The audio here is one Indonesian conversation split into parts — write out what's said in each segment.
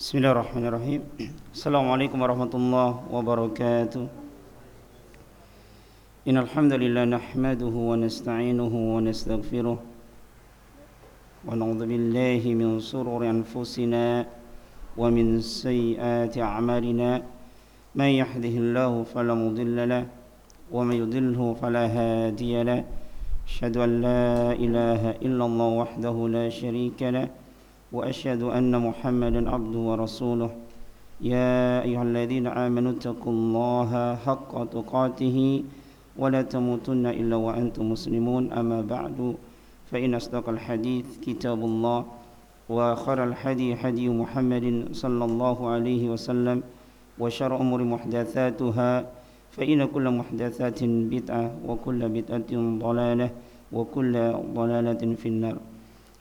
بسم الله الرحمن الرحيم السلام عليكم ورحمة الله وبركاته إن الحمد لله نحمده ونستعينه ونستغفره ونعوذ بالله من سرور أنفسنا ومن سيئات أعمالنا من يهده الله فلا مضل له ومن يضله فلا هادي له أشهد أن لا إله إلا الله وحده لا شريك له وأشهد أن محمدا عبده ورسوله. يا أيها الذين آمنوا اتقوا الله حق تقاته ولا تموتن إلا وأنتم مسلمون. أما بعد فإن أصدق الحديث كتاب الله وخير الحديث حدي محمد صلى الله عليه وسلم وشر أمور محدثاتها فإن كل محدثات بدعة وكل بدعة ضلالة وكل ضلالة في النار.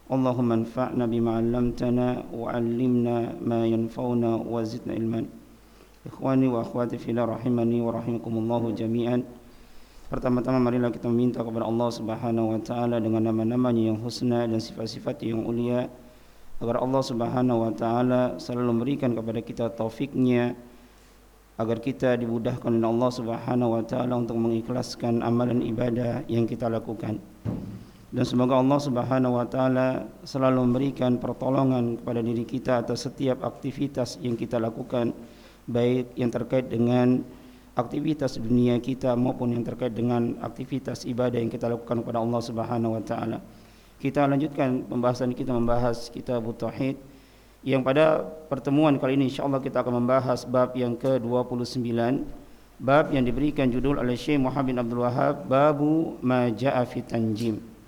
اللهم انفعنا بما علمتنا وعلمنا ما ينفعنا وزدنا علما إخواني وأخواتي في الله رحمني ورحمكم الله جميعا Pertama-tama marilah kita meminta kepada Allah Subhanahu wa taala dengan nama-namanya yang husna dan sifat-sifat yang mulia agar Allah Subhanahu wa taala selalu memberikan kepada kita taufiknya agar kita dimudahkan oleh Allah Subhanahu wa taala untuk mengikhlaskan amalan ibadah yang kita lakukan. Dan semoga Allah Subhanahu wa taala selalu memberikan pertolongan kepada diri kita atas setiap aktivitas yang kita lakukan baik yang terkait dengan aktivitas dunia kita maupun yang terkait dengan aktivitas ibadah yang kita lakukan kepada Allah Subhanahu wa taala. Kita lanjutkan pembahasan kita membahas kitab tauhid yang pada pertemuan kali ini insyaallah kita akan membahas bab yang ke-29 bab yang diberikan judul oleh Syekh Muhammad bin Abdul Wahab babu ma jaa fi tanjim.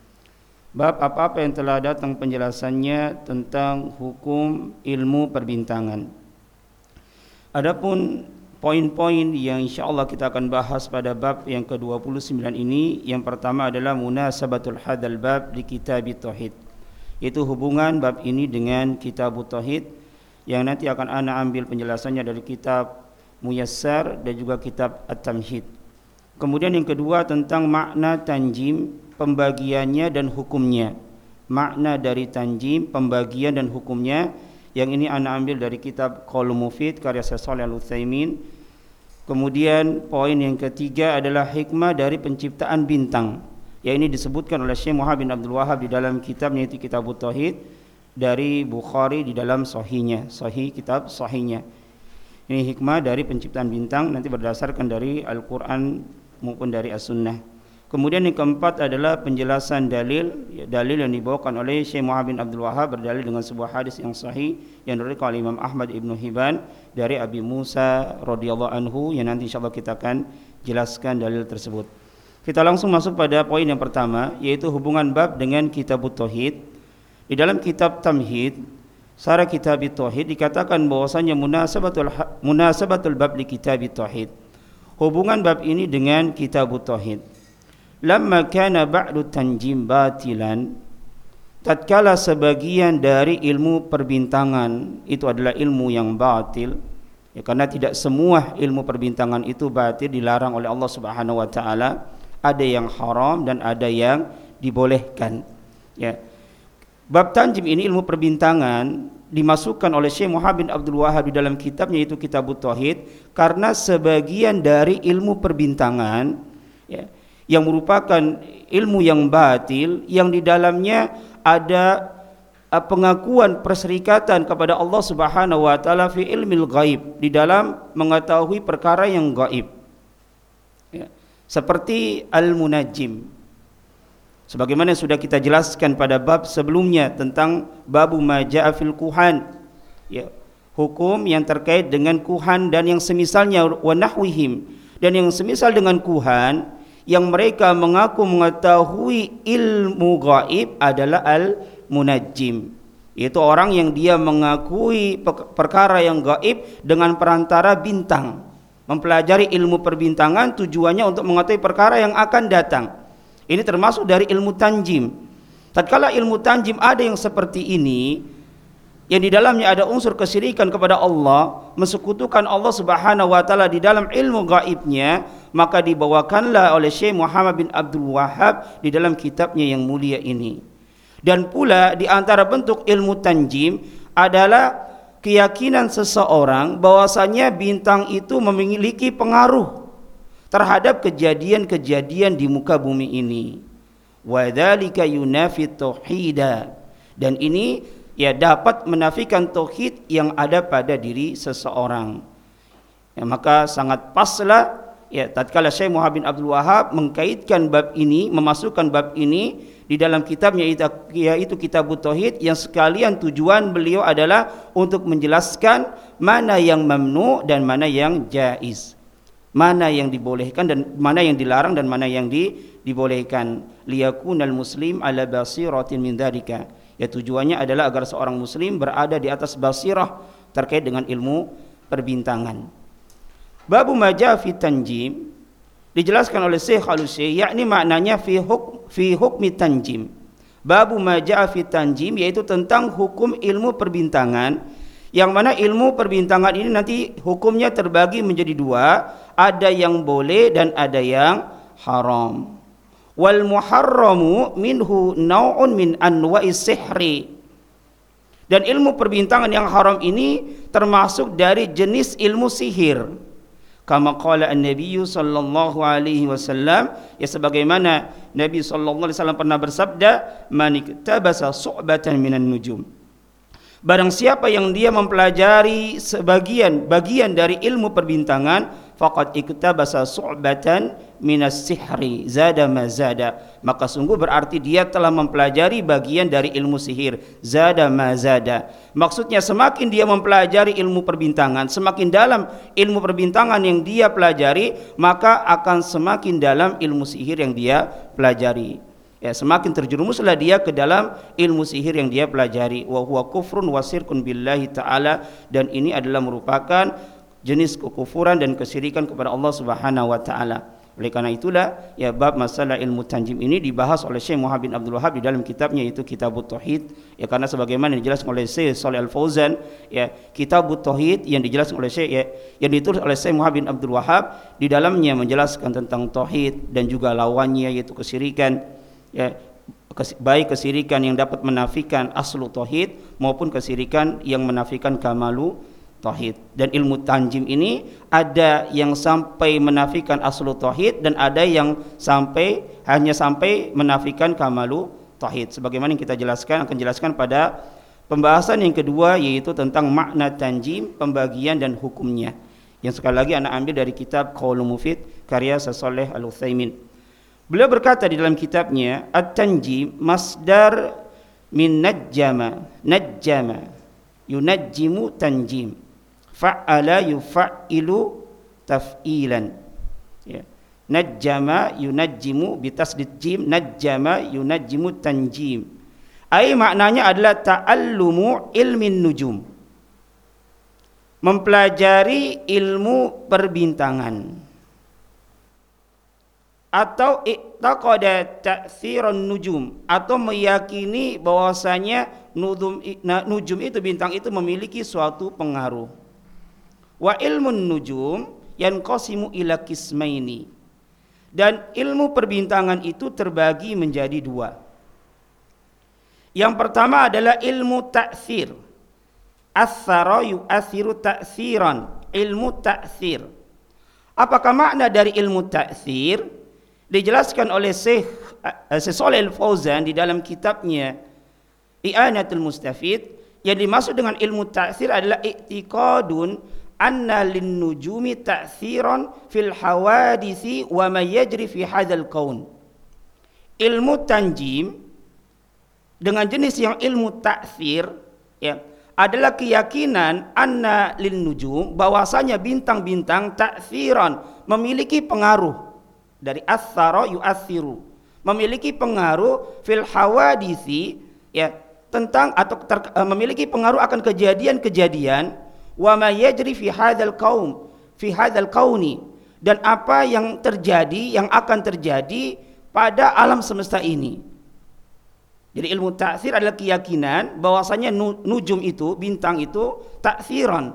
Bab apa-apa yang telah datang penjelasannya tentang hukum ilmu perbintangan. Adapun poin-poin yang insyaallah kita akan bahas pada bab yang ke-29 ini yang pertama adalah munasabatul hadal bab di kitab tauhid itu hubungan bab ini dengan kitab tauhid yang nanti akan ana ambil penjelasannya dari kitab Muyassar dan juga kitab At-Tamhid kemudian yang kedua tentang makna tanjim pembagiannya dan hukumnya makna dari tanjim pembagian dan hukumnya yang ini anda ambil dari kitab Qaul Mufid karya Syekh Shalih Al-Utsaimin. Kemudian poin yang ketiga adalah hikmah dari penciptaan bintang. Yang ini disebutkan oleh Syekh Muhammad bin Abdul Wahab di dalam kitabnya itu Kitab Tauhid dari Bukhari di dalam sahihnya, sahih kitab sahihnya. Ini hikmah dari penciptaan bintang nanti berdasarkan dari Al-Qur'an maupun dari As-Sunnah. Kemudian yang keempat adalah penjelasan dalil ya, dalil yang dibawakan oleh Syekh Muhammad bin Abdul Wahab berdalil dengan sebuah hadis yang sahih yang diriwayatkan oleh Imam Ahmad Ibnu Hibban dari Abi Musa radhiyallahu anhu yang nanti insyaallah kita akan jelaskan dalil tersebut. Kita langsung masuk pada poin yang pertama yaitu hubungan bab dengan kitab tauhid. Di dalam kitab Tamhid Sarah kitab tauhid dikatakan bahwasanya munasabatul munasabatul bab li kitab tauhid. Hubungan bab ini dengan kitab tauhid lamma kana ba'du tanjim batilan tatkala sebagian dari ilmu perbintangan itu adalah ilmu yang batil ya karena tidak semua ilmu perbintangan itu batil dilarang oleh Allah Subhanahu wa taala ada yang haram dan ada yang dibolehkan ya. Bab tanjim ini ilmu perbintangan dimasukkan oleh Syekh Muhammad bin Abdul Wahab di dalam kitabnya itu Kitab Tauhid karena sebagian dari ilmu perbintangan ya yang merupakan ilmu yang batil yang di dalamnya ada uh, pengakuan perserikatan kepada Allah Subhanahu wa taala fi ilmil gaib di dalam mengetahui perkara yang gaib. Ya. Seperti al-munajjim. Sebagaimana sudah kita jelaskan pada bab sebelumnya tentang babu maja'a fil kuhan. Ya. Hukum yang terkait dengan kuhan dan yang semisalnya wa nahwihim dan yang semisal dengan kuhan yang mereka mengaku mengetahui ilmu gaib adalah al-munajjim. Itu orang yang dia mengakui perkara yang gaib dengan perantara bintang. Mempelajari ilmu perbintangan tujuannya untuk mengetahui perkara yang akan datang. Ini termasuk dari ilmu tanjim. Tatkala ilmu tanjim ada yang seperti ini, yang di dalamnya ada unsur kesyirikan kepada Allah, mensekutukan Allah Subhanahu wa taala di dalam ilmu gaibnya, maka dibawakanlah oleh Syekh Muhammad bin Abdul Wahab di dalam kitabnya yang mulia ini. Dan pula di antara bentuk ilmu tanjim adalah keyakinan seseorang bahwasanya bintang itu memiliki pengaruh terhadap kejadian-kejadian di muka bumi ini. Wadzalika yunafi tauhida. Dan ini ya dapat menafikan tauhid yang ada pada diri seseorang. Ya, maka sangat paslah ya tatkala Syekh Muhammad bin Abdul Wahab mengkaitkan bab ini, memasukkan bab ini di dalam kitabnya yaitu kitab Tauhid yang sekalian tujuan beliau adalah untuk menjelaskan mana yang mamnu dan mana yang jaiz. Mana yang dibolehkan dan mana yang dilarang dan mana yang di, dibolehkan. Liyakunal muslim ala basiratin min dzalika. Ya tujuannya adalah agar seorang muslim berada di atas basirah terkait dengan ilmu perbintangan. Babu maja fi tanjim dijelaskan oleh Syekh Al-Utsaimin yakni maknanya fi huk fi hukmi tanjim. Babu maja fi tanjim yaitu tentang hukum ilmu perbintangan yang mana ilmu perbintangan ini nanti hukumnya terbagi menjadi dua, ada yang boleh dan ada yang haram. Wal muharramu minhu nau'un min anwa'is sihri. Dan ilmu perbintangan yang haram ini termasuk dari jenis ilmu sihir kama qala an-nabiy sallallahu alaihi wasallam ya sebagaimana Nabi sallallahu alaihi wasallam pernah bersabda man iktabasa su'batan minan nujum barang siapa yang dia mempelajari sebagian bagian dari ilmu perbintangan faqad iktabasa su'batan minas sihri zada ma zada. Maka sungguh berarti dia telah mempelajari bagian dari ilmu sihir zada ma zada. Maksudnya semakin dia mempelajari ilmu perbintangan semakin dalam ilmu perbintangan yang dia pelajari maka akan semakin dalam ilmu sihir yang dia pelajari. Ya semakin terjerumuslah dia ke dalam ilmu sihir yang dia pelajari. Wa huwa kufrun wasirkun billahi taala. Dan ini adalah merupakan jenis kekufuran dan kesyirikan kepada Allah Subhanahu wa taala. Oleh karena itulah ya bab masalah ilmu tanjim ini dibahas oleh Syekh Muhammad bin Abdul Wahab di dalam kitabnya itu Kitabut Tauhid. Ya karena sebagaimana dijelaskan oleh Syekh Shalih Al Fauzan ya Kitabut Tauhid yang dijelaskan oleh Syekh ya yang ditulis oleh Syekh Muhammad bin Abdul Wahab di dalamnya menjelaskan tentang tauhid dan juga lawannya yaitu kesyirikan ya baik kesirikan yang dapat menafikan aslu tauhid maupun kesirikan yang menafikan kamalu tauhid. Dan ilmu tanjim ini ada yang sampai menafikan aslu tauhid dan ada yang sampai hanya sampai menafikan kamalu tauhid. Sebagaimana yang kita jelaskan akan jelaskan pada pembahasan yang kedua yaitu tentang makna tanjim pembagian dan hukumnya. Yang sekali lagi anak ambil dari kitab Qaulul Mufid karya Sasoleh Al-Utsaimin. Beliau berkata di dalam kitabnya at-tanjim masdar min najjama najjama yunajjimu tanjim fa'ala yufailu taf'ilan. Ya. Najjama yunajjimu bitasdid jim najjama yunajjimu tanjim. Ai maknanya adalah ta'allumu ilmin nujum. Mempelajari ilmu perbintangan. Atau i'taqada ta'thiran nujum. Atau meyakini bahwasanya nujum itu bintang itu memiliki suatu pengaruh Wa ilmun nujum yanqasimu ila kismaini. Dan ilmu perbintangan itu terbagi menjadi dua. Yang pertama adalah ilmu ta'thir. Athara yu'athiru ta'thiran. Ilmu ta'thir. Apakah makna dari ilmu ta'thir? Dijelaskan oleh Syekh uh, Saleh Al-Fauzan di dalam kitabnya I'anatul Mustafid yang dimaksud dengan ilmu ta'thir adalah i'tiqadun anna lin nujumi ta'thiran fil hawadisi wa ma yajri fi hadzal kaun. Ilmu tanjim dengan jenis yang ilmu ta'thir ya adalah keyakinan anna lin nujum bahwasanya bintang-bintang ta'thiran memiliki pengaruh dari athara yu'athiru memiliki pengaruh fil hawadisi ya tentang atau ter, memiliki pengaruh akan kejadian-kejadian wa ma yajri fi hadzal qaum fi hadzal qauni dan apa yang terjadi yang akan terjadi pada alam semesta ini. Jadi ilmu taksir adalah keyakinan bahwasanya nujum itu, bintang itu taksiran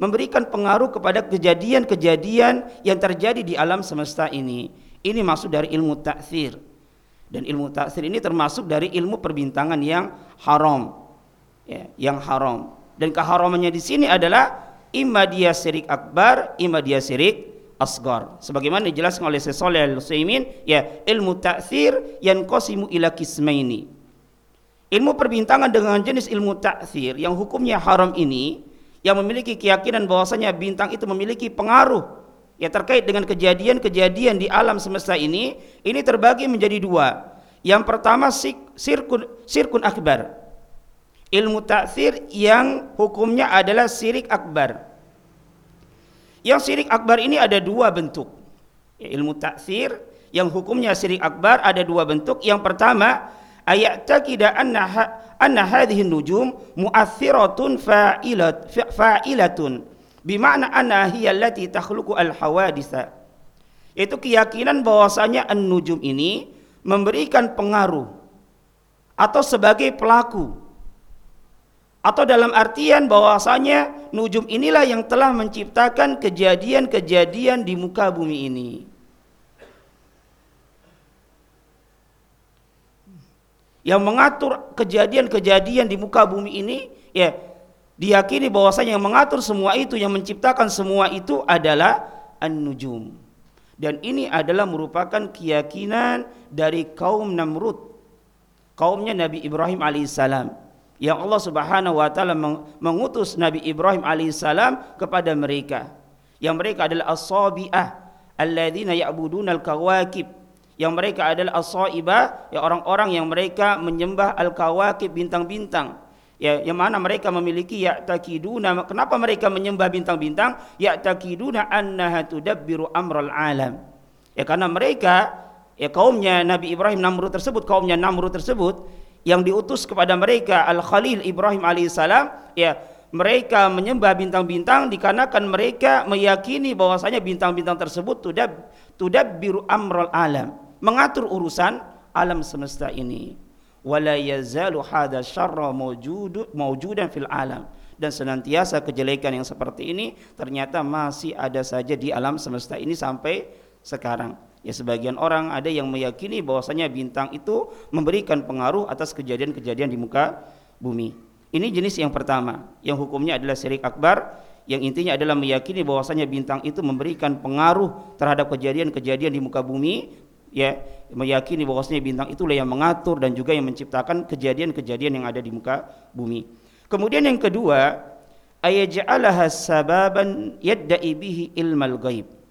memberikan pengaruh kepada kejadian-kejadian yang terjadi di alam semesta ini. Ini maksud dari ilmu taksir. Dan ilmu taksir ini termasuk dari ilmu perbintangan yang haram. Ya, yang haram. Dan keharamannya di sini adalah imma dia syirik akbar, imma dia syirik asgar. Sebagaimana dijelaskan oleh Syekh Shalih Al-Utsaimin, ya ilmu ta'thir yanqasimu ila kismaini. Ilmu perbintangan dengan jenis ilmu ta'thir yang hukumnya haram ini yang memiliki keyakinan bahwasanya bintang itu memiliki pengaruh ya terkait dengan kejadian-kejadian di alam semesta ini ini terbagi menjadi dua. Yang pertama sirkun sirkun akbar. Ilmu ta'thir yang hukumnya adalah sirik akbar. Yang sirik akbar ini ada dua bentuk. Ya, ilmu ta'thir yang hukumnya sirik akbar ada dua bentuk. Yang pertama ayat takida anna anna hadhihi nujum mu'athiratun fa'ilat fa'ilatun bimana anna hiya allati takhluqu al hawaditha itu keyakinan bahwasanya an-nujum ini memberikan pengaruh atau sebagai pelaku atau dalam artian bahwasanya nujum inilah yang telah menciptakan kejadian-kejadian di muka bumi ini. Yang mengatur kejadian-kejadian di muka bumi ini ya diyakini bahwasanya yang mengatur semua itu yang menciptakan semua itu adalah an-nujum. Dan ini adalah merupakan keyakinan dari kaum Namrud. Kaumnya Nabi Ibrahim alaihissalam yang Allah Subhanahu wa taala mengutus Nabi Ibrahim alaihissalam kepada mereka. Yang mereka adalah as-sabiah alladzina ya'buduna al-kawakib. Yang mereka adalah as-saibah, ya orang-orang yang mereka menyembah al-kawakib bintang-bintang. Ya, yang mana mereka memiliki ya takiduna kenapa mereka menyembah bintang-bintang ya takiduna annaha tudabbiru amral alam ya karena mereka ya kaumnya Nabi Ibrahim Namrud tersebut kaumnya Namrud tersebut yang diutus kepada mereka Al-Khalil Ibrahim alaihissalam ya mereka menyembah bintang-bintang dikarenakan mereka meyakini bahwasanya bintang-bintang tersebut tudab tudabbiru amral alam mengatur urusan alam semesta ini. Wala yazalu hadha syarra mawjud mawjudan fil alam. Dan senantiasa kejelekan yang seperti ini ternyata masih ada saja di alam semesta ini sampai sekarang Ya sebagian orang ada yang meyakini bahwasanya bintang itu memberikan pengaruh atas kejadian-kejadian di muka bumi. Ini jenis yang pertama, yang hukumnya adalah syirik akbar, yang intinya adalah meyakini bahwasanya bintang itu memberikan pengaruh terhadap kejadian-kejadian di muka bumi, ya, meyakini bahwasanya bintang itulah yang mengatur dan juga yang menciptakan kejadian-kejadian yang ada di muka bumi. Kemudian yang kedua, ayaj'alaha sababan yadda'i bihi ilmal ghaib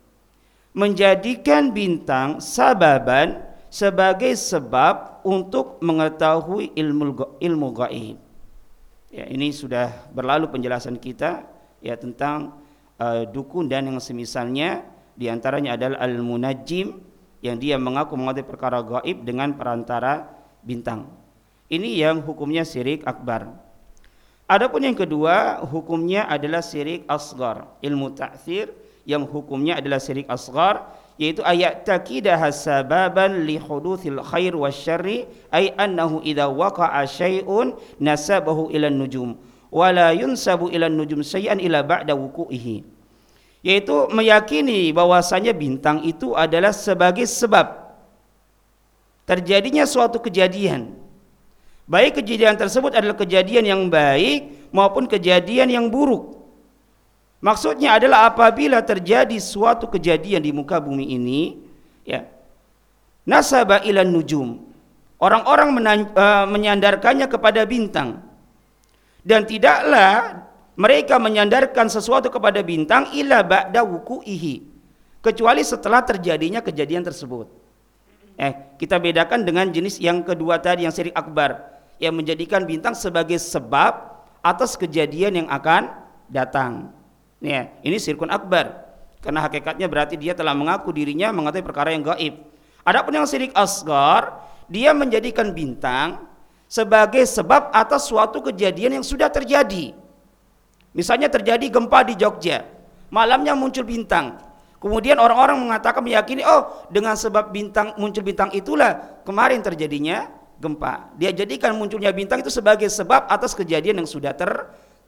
menjadikan bintang sababan sebagai sebab untuk mengetahui ilmu ilmu gaib. Ya, ini sudah berlalu penjelasan kita ya tentang uh, dukun dan yang semisalnya di antaranya adalah al-munajjim yang dia mengaku mengetahui perkara gaib dengan perantara bintang. Ini yang hukumnya syirik akbar. Adapun yang kedua hukumnya adalah syirik asgar, ilmu ta'thir yang hukumnya adalah syirik asghar yaitu ayat takidah sababan li huduthil khair wasyarri ay annahu idza waqa'a syai'un nasabahu ila nujum wala yunsabu ila nujum syai'an ila ba'da wuku'ihi yaitu meyakini bahwasanya bintang itu adalah sebagai sebab terjadinya suatu kejadian. Baik kejadian tersebut adalah kejadian yang baik maupun kejadian yang buruk Maksudnya adalah apabila terjadi suatu kejadian di muka bumi ini, ya, nasaba ilan nujum. Orang-orang uh, menyandarkannya kepada bintang. Dan tidaklah mereka menyandarkan sesuatu kepada bintang illa ba'da wuku'ihi. Kecuali setelah terjadinya kejadian tersebut. Eh, kita bedakan dengan jenis yang kedua tadi yang syirik akbar yang menjadikan bintang sebagai sebab atas kejadian yang akan datang. Ya, ini sirkun akbar. Karena hakikatnya berarti dia telah mengaku dirinya mengetahui perkara yang gaib. Adapun yang sirik asgar, dia menjadikan bintang sebagai sebab atas suatu kejadian yang sudah terjadi. Misalnya terjadi gempa di Jogja, malamnya muncul bintang. Kemudian orang-orang mengatakan meyakini, oh dengan sebab bintang muncul bintang itulah kemarin terjadinya gempa. Dia jadikan munculnya bintang itu sebagai sebab atas kejadian yang sudah ter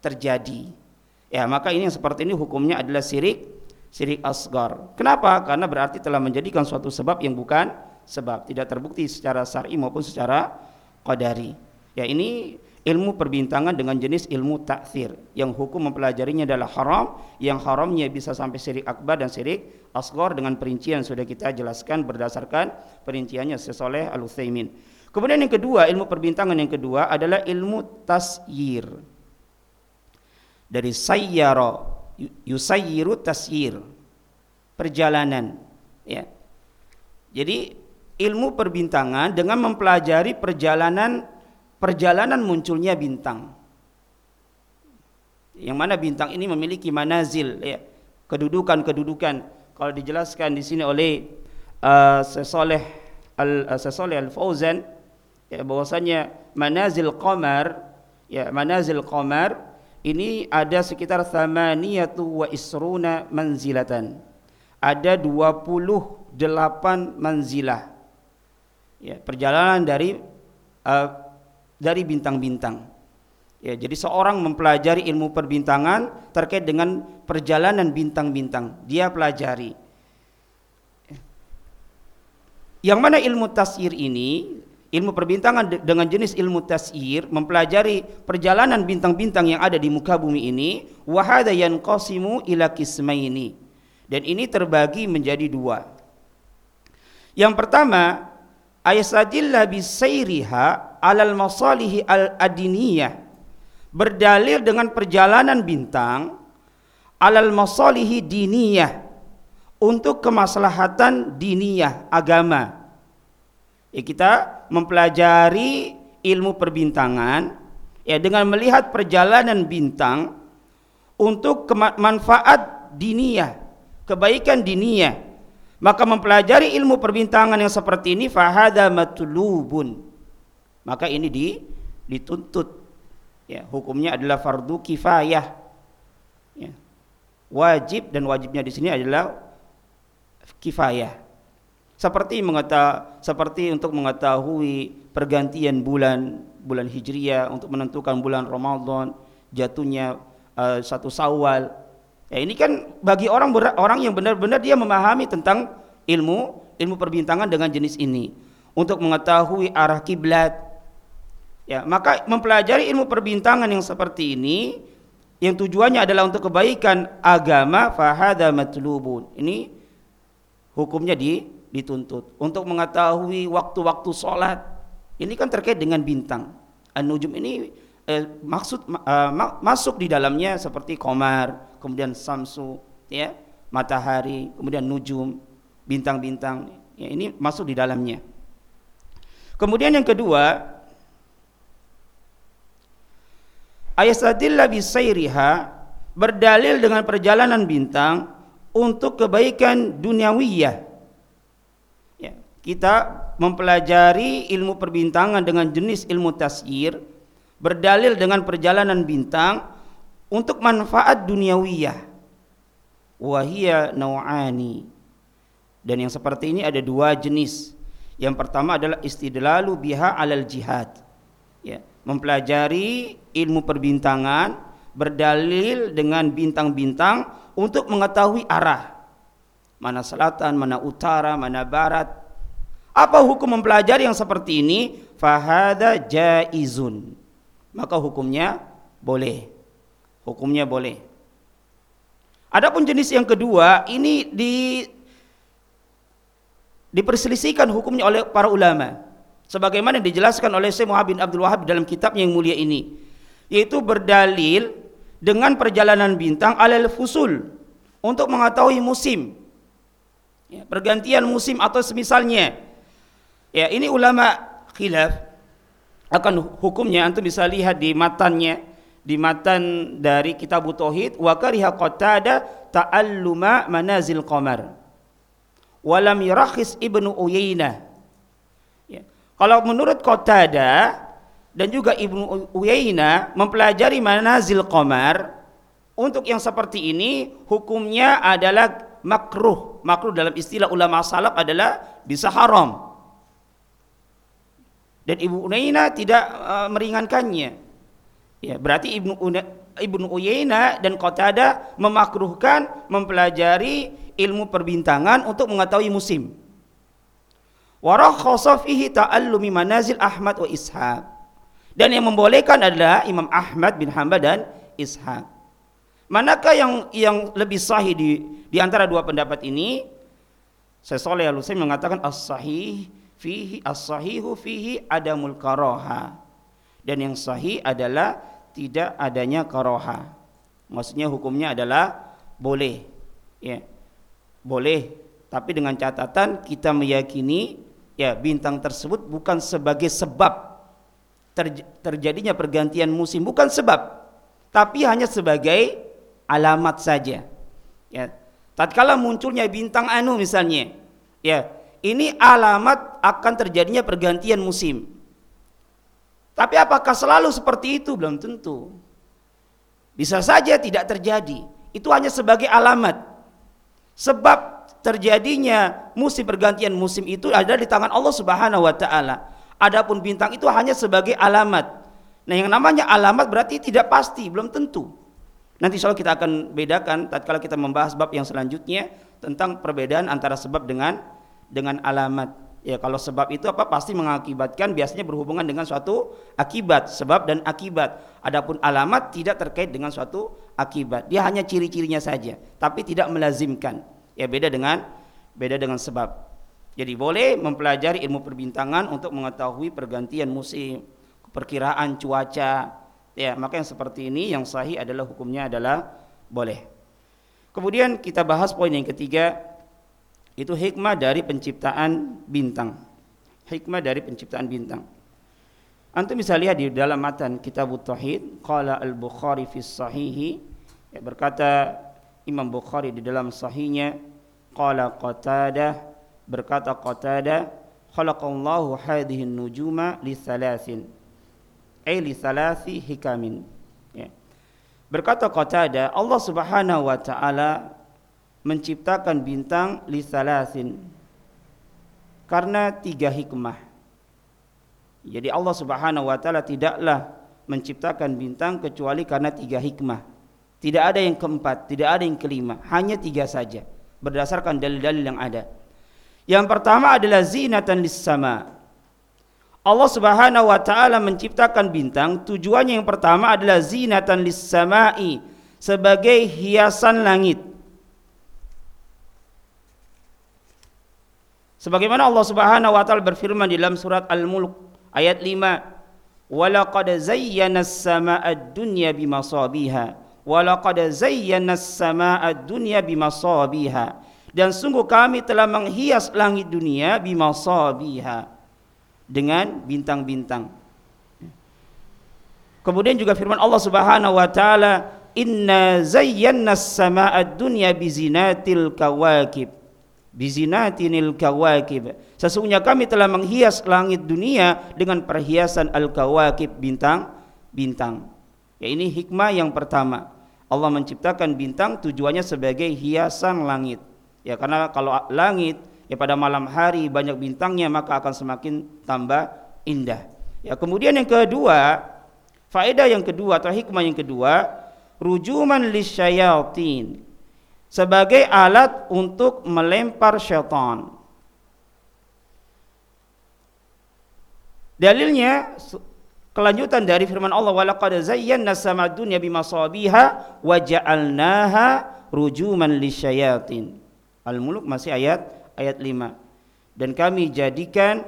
terjadi. Ya, maka ini yang seperti ini hukumnya adalah sirik sirik asgar. Kenapa? Karena berarti telah menjadikan suatu sebab yang bukan sebab, tidak terbukti secara syar'i maupun secara qadari. Ya, ini ilmu perbintangan dengan jenis ilmu taksir yang hukum mempelajarinya adalah haram yang haramnya bisa sampai syirik akbar dan syirik asghar dengan perincian sudah kita jelaskan berdasarkan perinciannya sesoleh al-Utsaimin. Kemudian yang kedua, ilmu perbintangan yang kedua adalah ilmu tasyir. Dari sayyara yusayyiru tasyir. Perjalanan, ya. Jadi ilmu perbintangan dengan mempelajari perjalanan perjalanan munculnya bintang. Yang mana bintang ini memiliki manazil ya, kedudukan-kedudukan. Kalau dijelaskan di sini oleh uh, Sesoleh al uh, Sesoleh Al Fauzan ya bahwasanya manazil qamar ya manazil qamar ini ada sekitar thamaniyatu wa isruna manzilatan. Ada 28 manzilah. Ya, perjalanan dari uh, dari bintang-bintang. Ya, jadi seorang mempelajari ilmu perbintangan terkait dengan perjalanan bintang-bintang. Dia pelajari. Yang mana ilmu tasir ini, ilmu perbintangan dengan jenis ilmu tasir mempelajari perjalanan bintang-bintang yang ada di muka bumi ini, wahada yanqasimu ila kismaini. Dan ini terbagi menjadi dua. Yang pertama, ayasadillah bisairiha alal masalihi al adiniyah berdalil dengan perjalanan bintang alal masalihi diniyah untuk kemaslahatan diniyah agama ya kita mempelajari ilmu perbintangan ya dengan melihat perjalanan bintang untuk manfaat diniyah kebaikan diniyah. Maka mempelajari ilmu perbintangan yang seperti ini fahada matlubun. Maka ini di, dituntut. Ya hukumnya adalah fardu kifayah. Ya. wajib dan wajibnya di sini adalah kifayah seperti mengata seperti untuk mengetahui pergantian bulan bulan hijriah untuk menentukan bulan Ramadan jatuhnya uh, satu Sawal ya ini kan bagi orang orang yang benar-benar dia memahami tentang ilmu ilmu perbintangan dengan jenis ini. Untuk mengetahui arah kiblat. Ya, maka mempelajari ilmu perbintangan yang seperti ini yang tujuannya adalah untuk kebaikan agama fahada matlubun. Ini hukumnya di, dituntut untuk mengetahui waktu-waktu sholat. Ini kan terkait dengan bintang. An-nujum ini eh, maksud eh, masuk di dalamnya seperti komar, kemudian samsu, ya, matahari, kemudian nujum, bintang-bintang. Ya, ini masuk di dalamnya. Kemudian yang kedua, ayastadilla bisairiha berdalil dengan perjalanan bintang untuk kebaikan duniawiyah. Kita mempelajari ilmu perbintangan dengan jenis ilmu tasyir berdalil dengan perjalanan bintang untuk manfaat duniawiyah. Wahia nau'ani. Dan yang seperti ini ada dua jenis. Yang pertama adalah istidlalu biha alal jihad. Ya, mempelajari ilmu perbintangan berdalil dengan bintang-bintang untuk mengetahui arah mana selatan, mana utara, mana barat. Apa hukum mempelajari yang seperti ini? Fahada jaizun. Maka hukumnya boleh. Hukumnya boleh. Adapun jenis yang kedua ini di diperselisihkan hukumnya oleh para ulama sebagaimana dijelaskan oleh Syekh Muhammad bin Abdul Wahab dalam kitabnya yang mulia ini yaitu berdalil dengan perjalanan bintang alal fusul untuk mengetahui musim ya, pergantian musim atau semisalnya ya ini ulama khilaf akan hukumnya antum bisa lihat di matannya di matan dari kitab Tauhid wa kariha qatada ta'alluma manazil qamar walam yurakhis ibnu uyainah kalau menurut Qatada dan juga Ibnu Uyaina mempelajari manazil qamar untuk yang seperti ini hukumnya adalah makruh. Makruh dalam istilah ulama salaf adalah bisa haram. Dan Ibnu Uyaina tidak uh, meringankannya. Ya, berarti Ibnu Ibnu Uyaina dan Qatada memakruhkan mempelajari ilmu perbintangan untuk mengetahui musim wa rakhasa fihi ta'allumi manazil Ahmad wa Ishaq Dan yang membolehkan adalah Imam Ahmad bin Hanbal dan Ishaq. Manakah yang yang lebih sahih di di antara dua pendapat ini? Saya Saleh al mengatakan as-sahih fihi as-sahihu fihi adamul karaha. Dan yang sahih adalah tidak adanya karaha. Maksudnya hukumnya adalah boleh. Ya. Boleh, tapi dengan catatan kita meyakini ya bintang tersebut bukan sebagai sebab terjadinya pergantian musim bukan sebab tapi hanya sebagai alamat saja. Ya. Tatkala munculnya bintang anu misalnya, ya, ini alamat akan terjadinya pergantian musim. Tapi apakah selalu seperti itu? Belum tentu. Bisa saja tidak terjadi. Itu hanya sebagai alamat. Sebab terjadinya musim pergantian musim itu ada di tangan Allah Subhanahu wa taala. Adapun bintang itu hanya sebagai alamat. Nah, yang namanya alamat berarti tidak pasti, belum tentu. Nanti soal kita akan bedakan tatkala kita membahas bab yang selanjutnya tentang perbedaan antara sebab dengan dengan alamat. Ya, kalau sebab itu apa pasti mengakibatkan biasanya berhubungan dengan suatu akibat, sebab dan akibat. Adapun alamat tidak terkait dengan suatu akibat. Dia hanya ciri-cirinya saja, tapi tidak melazimkan. Ya, beda dengan beda dengan sebab. Jadi boleh mempelajari ilmu perbintangan untuk mengetahui pergantian musim, perkiraan cuaca, Ya, maka yang seperti ini yang sahih adalah hukumnya adalah boleh. Kemudian kita bahas poin yang ketiga itu hikmah dari penciptaan bintang. Hikmah dari penciptaan bintang. Antum bisa lihat di dalam matan Kitab Tauhid, qala Al-Bukhari fi sahihi ya, berkata Imam Bukhari di dalam sahihnya qala Qatadah berkata Qatadah khalaqallahu hadhihi nujuma li thalathin ay li thalathi hikamin ya. berkata Qatada Allah Subhanahu wa taala menciptakan bintang li thalathin karena tiga hikmah. Jadi Allah Subhanahu wa taala tidaklah menciptakan bintang kecuali karena tiga hikmah. Tidak ada yang keempat tidak ada yang kelima. Hanya tiga saja berdasarkan dalil-dalil yang ada. Yang pertama adalah zinatan lis sama. Allah Subhanahu wa taala menciptakan bintang. Tujuannya yang pertama adalah zinatan lis samai sebagai hiasan langit. Sebagaimana Allah Subhanahu wa taala berfirman dalam surat Al-Mulk ayat 5, "Walaqad zayyana as-samaa'a ad-dunya bimasabiha." Walaqad zayyana as-samaa'a ad-dunya bimasabiha. Dan sungguh kami telah menghias langit dunia bimasabiha dengan bintang-bintang. Kemudian juga firman Allah Subhanahu wa taala, "Inna zayyana as-samaa'a ad-dunya bizinatil kawakib." Bizinatinil kawakib. Sesungguhnya kami telah menghias langit dunia dengan perhiasan al-kawakib bintang-bintang. Ya ini hikmah yang pertama. Allah menciptakan bintang tujuannya sebagai hiasan langit. Ya karena kalau langit ya pada malam hari banyak bintangnya maka akan semakin tambah indah. Ya, kemudian yang kedua, faedah yang kedua atau hikmah yang kedua, rujuman lisyayatin sebagai alat untuk melempar syaitan. Dalilnya kelanjutan dari firman Allah walaqad zayyana samad dunya bimasabiha wa ja'alnaha rujuman lisyayatin. Al-Mulk masih ayat ayat 5 dan kami jadikan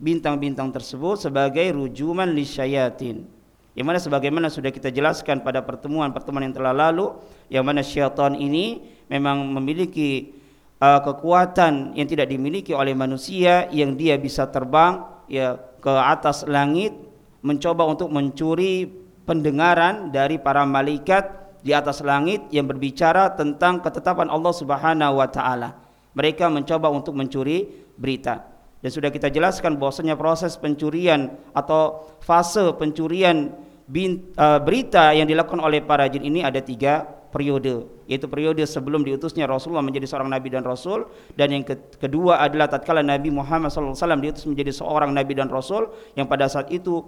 bintang-bintang tersebut sebagai rujuman lisyayatin yang mana sebagaimana sudah kita jelaskan pada pertemuan-pertemuan yang telah lalu yang mana syaitan ini memang memiliki uh, kekuatan yang tidak dimiliki oleh manusia yang dia bisa terbang ya ke atas langit mencoba untuk mencuri pendengaran dari para malaikat di atas langit yang berbicara tentang ketetapan Allah Subhanahu wa taala mereka mencoba untuk mencuri berita. Dan sudah kita jelaskan bahwasanya proses pencurian atau fase pencurian uh, berita yang dilakukan oleh para jin ini ada tiga periode yaitu periode sebelum diutusnya Rasulullah menjadi seorang nabi dan rasul dan yang kedua adalah tatkala Nabi Muhammad SAW diutus menjadi seorang nabi dan rasul yang pada saat itu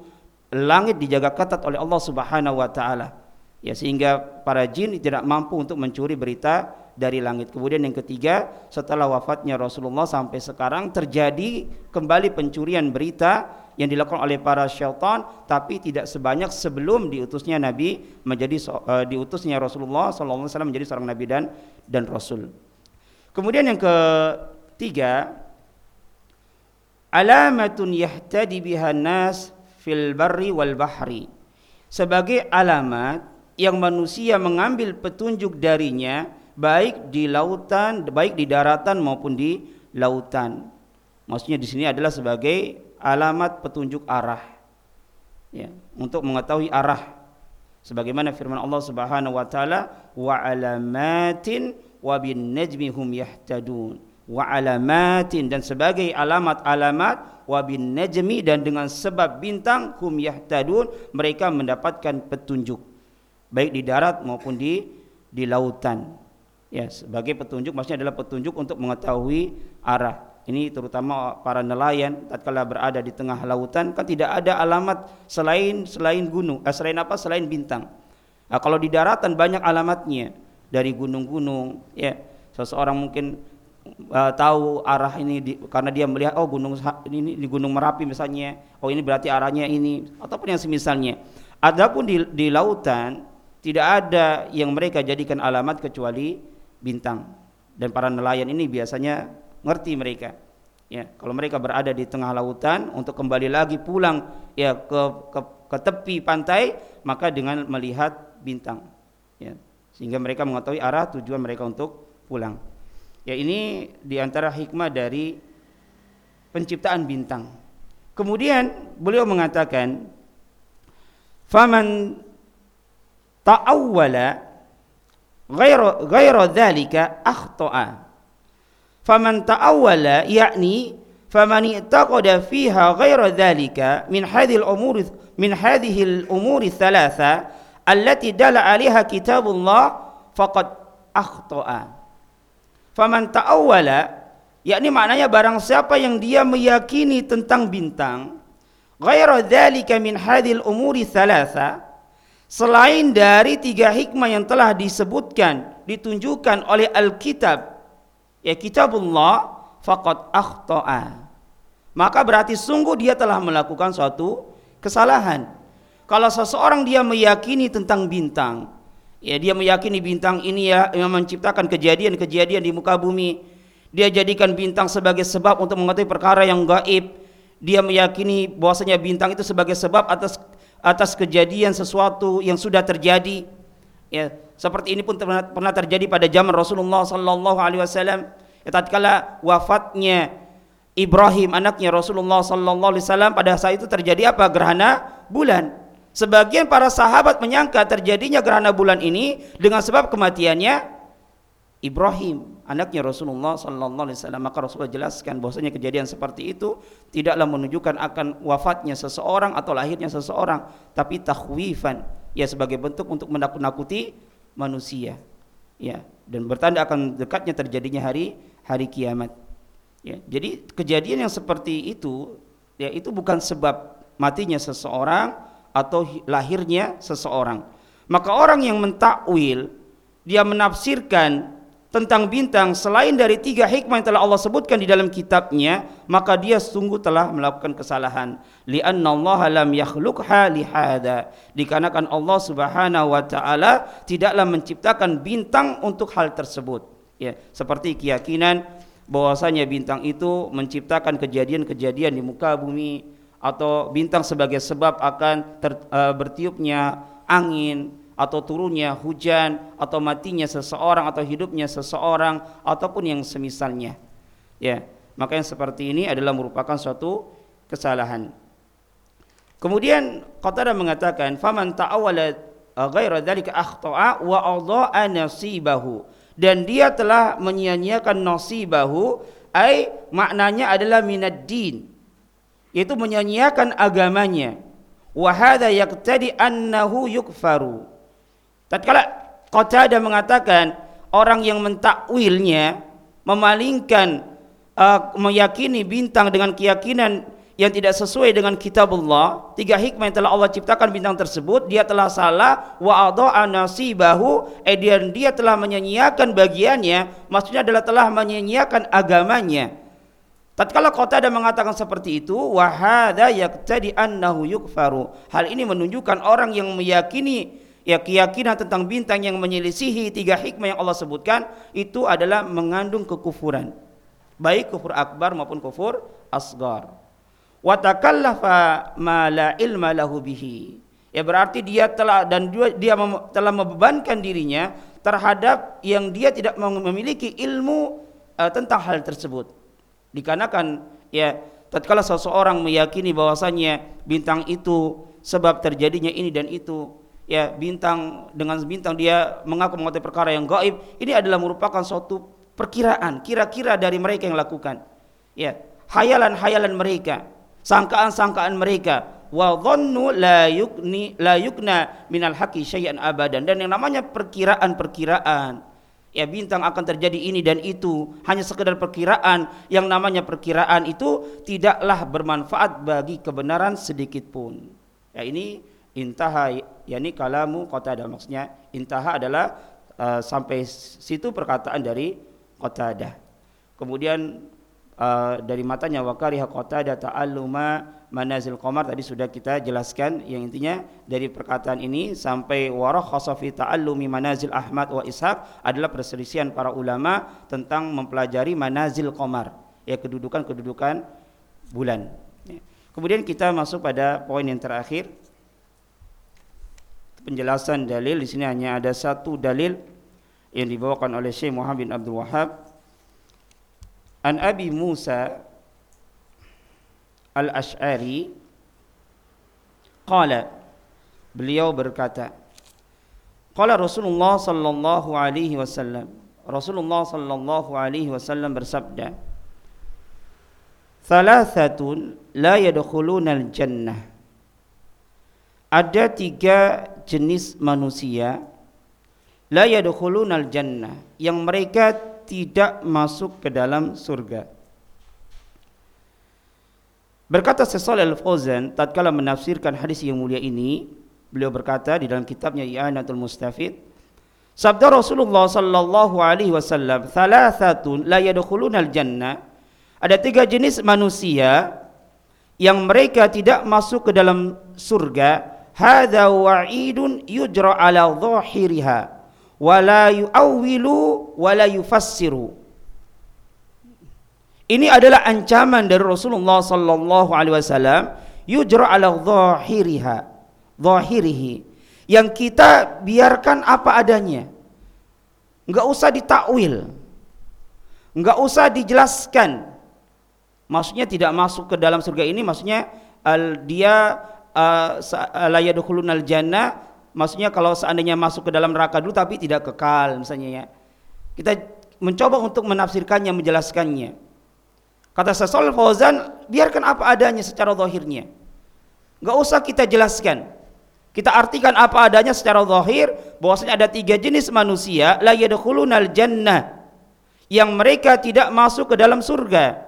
langit dijaga ketat oleh Allah Subhanahu wa taala. Ya sehingga para jin tidak mampu untuk mencuri berita dari langit. Kemudian yang ketiga, setelah wafatnya Rasulullah sampai sekarang terjadi kembali pencurian berita yang dilakukan oleh para syaitan tapi tidak sebanyak sebelum diutusnya Nabi menjadi uh, diutusnya Rasulullah wasallam menjadi seorang nabi dan dan rasul. Kemudian yang ketiga, alamatun yahtadi biha nas fil barri wal bahri. Sebagai alamat yang manusia mengambil petunjuk darinya baik di lautan, baik di daratan maupun di lautan. Maksudnya di sini adalah sebagai alamat petunjuk arah. Ya, untuk mengetahui arah. Sebagaimana firman Allah Subhanahu wa taala, "Wa alamatin wa bin najmi hum yahtadun." Wa alamatin dan sebagai alamat-alamat wa bin najmi dan dengan sebab bintang hum yahtadun mereka mendapatkan petunjuk baik di darat maupun di di lautan. Ya, sebagai petunjuk maksudnya adalah petunjuk untuk mengetahui arah. Ini terutama para nelayan tatkala berada di tengah lautan kan tidak ada alamat selain selain gunung, eh, selain apa? Selain bintang. Nah, kalau di daratan banyak alamatnya dari gunung-gunung, ya. Seseorang mungkin uh, tahu arah ini di, karena dia melihat oh gunung ini di gunung Merapi misalnya, oh ini berarti arahnya ini ataupun yang semisalnya. Adapun di, di lautan tidak ada yang mereka jadikan alamat kecuali bintang. Dan para nelayan ini biasanya ngerti mereka. Ya, kalau mereka berada di tengah lautan untuk kembali lagi pulang ya ke ke, ke tepi pantai, maka dengan melihat bintang. Ya, sehingga mereka mengetahui arah tujuan mereka untuk pulang. Ya ini di antara hikmah dari penciptaan bintang. Kemudian beliau mengatakan, "Faman ta'awwala ghaira ghaira dhalika akhta'a faman ta'awwala yakni faman i'taqada fiha ghaira dhalika min hadhihi al-umur min hadhihi al-umur thalatha allati dala 'alaiha kitabullah faqad akhta'a faman ta'awwala yakni maknanya barang siapa yang dia meyakini tentang bintang ghaira dhalika min hadhihi al-umur thalatha Selain dari tiga hikmah yang telah disebutkan, ditunjukkan oleh Alkitab, ya kitabullah, faqad akhta'a. Maka berarti sungguh dia telah melakukan suatu kesalahan. Kalau seseorang dia meyakini tentang bintang, ya dia meyakini bintang ini ya yang menciptakan kejadian-kejadian di muka bumi. Dia jadikan bintang sebagai sebab untuk mengetahui perkara yang gaib. Dia meyakini bahwasanya bintang itu sebagai sebab atas atas kejadian sesuatu yang sudah terjadi ya. Seperti ini pun pernah, terjadi pada zaman Rasulullah sallallahu alaihi wasallam. Ya, tatkala wafatnya Ibrahim anaknya Rasulullah sallallahu alaihi wasallam pada saat itu terjadi apa? Gerhana bulan. Sebagian para sahabat menyangka terjadinya gerhana bulan ini dengan sebab kematiannya Ibrahim anaknya Rasulullah sallallahu alaihi wasallam maka Rasulullah jelaskan bahwasanya kejadian seperti itu tidaklah menunjukkan akan wafatnya seseorang atau lahirnya seseorang tapi takhwifan ya sebagai bentuk untuk menakut-nakuti manusia. Ya dan bertanda akan dekatnya terjadinya hari hari kiamat. Ya jadi kejadian yang seperti itu ya itu bukan sebab matinya seseorang atau lahirnya seseorang. Maka orang yang mentakwil dia menafsirkan tentang bintang selain dari tiga hikmah yang telah Allah sebutkan di dalam kitabnya maka dia sungguh telah melakukan kesalahan. Li'anna Allah lam yakhluqha lihada dikarenakan Allah Subhanahu wa taala tidaklah menciptakan bintang untuk hal tersebut. Ya seperti keyakinan bahwasanya bintang itu menciptakan kejadian-kejadian di muka bumi atau bintang sebagai sebab akan ter, uh, bertiupnya angin atau turunnya hujan atau matinya seseorang atau hidupnya seseorang ataupun yang semisalnya. Ya maka yang seperti ini adalah merupakan suatu kesalahan. Kemudian Qatadah mengatakan faman ta'awwala ghaira dzalika akhta'a wa adha'a nasibahu. Dan dia telah menyia-nyiakan nasibahu ai maknanya adalah minad din yaitu menyia-nyiakan agamanya. Wa hadha yaqtadi annahu yukfaru Tatkala Qatadah mengatakan orang yang mentakwilnya memalingkan uh, meyakini bintang dengan keyakinan yang tidak sesuai dengan kitabullah, tiga hikmah yang telah Allah ciptakan bintang tersebut, dia telah salah wa adha'a nasibahu, eh dia, dia telah menyanyiakan bagiannya, maksudnya adalah telah menyanyiakan agamanya. Tatkala Qatadah mengatakan seperti itu, wa hadza yaqtadi annahu yukfaru. Hal ini menunjukkan orang yang meyakini ya keyakinan tentang bintang yang menyelisihi tiga hikmah yang Allah sebutkan itu adalah mengandung kekufuran. Baik kufur akbar maupun kufur asgar wa takallafa ma la ilma lahu bihi. Ya berarti dia telah dan dia, mem, telah membebankan dirinya terhadap yang dia tidak memiliki ilmu uh, tentang hal tersebut. Dikarenakan ya tatkala seseorang meyakini bahwasanya bintang itu sebab terjadinya ini dan itu ya bintang dengan bintang dia mengaku mengetahui perkara yang gaib. Ini adalah merupakan suatu perkiraan kira-kira dari mereka yang lakukan. Ya hayalan-hayalan mereka sangkaan-sangkaan mereka. Wa dhannu la yukni la yukna minal haqqi syai'an abadan. Dan yang namanya perkiraan-perkiraan. Ya bintang akan terjadi ini dan itu. Hanya sekedar perkiraan. Yang namanya perkiraan itu tidaklah bermanfaat bagi kebenaran sedikit pun ya ini intaha yakni kalamu qatadah maksudnya intaha adalah uh, sampai situ perkataan dari qatadah kemudian uh, dari matanya wa kariha qatada ta'alluma manazil qamar tadi sudah kita jelaskan yang intinya dari perkataan ini sampai warakhasa fi ta'allumi manazil Ahmad wa Ishaq adalah perselisihan para ulama tentang mempelajari manazil qamar ya kedudukan-kedudukan bulan. Kemudian kita masuk pada poin yang terakhir penjelasan dalil. Di sini hanya ada satu dalil yang dibawakan oleh Syekh Muhammad bin Abdul Wahab An Abi Musa Al-Ash'ari Qala Beliau berkata Qala Rasulullah sallallahu alaihi wasallam. Rasulullah sallallahu alaihi wasallam bersabda Thalathatun la yadkhuluna al-jannah Ada tiga jenis manusia la yadkhuluna al-jannah yang mereka tidak masuk ke dalam surga. Berkata Sesal Al-Fauzan tatkala menafsirkan hadis yang mulia ini, beliau berkata di dalam kitabnya I'anatul Mustafid, sabda Rasulullah sallallahu alaihi wasallam, "Thalathatun la yadkhuluna al-jannah." Ada tiga jenis manusia yang mereka tidak masuk ke dalam surga. Hadza wa'idun yujra ala dhahiriha wala yu'awwilu wala yufassiru. Ini adalah ancaman dari Rasulullah sallallahu alaihi wasallam yujra ala dhahiriha dhahirihi yang kita biarkan apa adanya. Enggak usah ditakwil. Enggak usah dijelaskan. Maksudnya tidak masuk ke dalam surga ini maksudnya dia uh, la yadkhulunal jannah maksudnya kalau seandainya masuk ke dalam neraka dulu tapi tidak kekal misalnya ya. Kita mencoba untuk menafsirkannya, menjelaskannya. Kata Sasol Fauzan, biarkan apa adanya secara zahirnya. Enggak usah kita jelaskan. Kita artikan apa adanya secara zahir bahwasanya ada tiga jenis manusia la yadkhulunal jannah yang mereka tidak masuk ke dalam surga.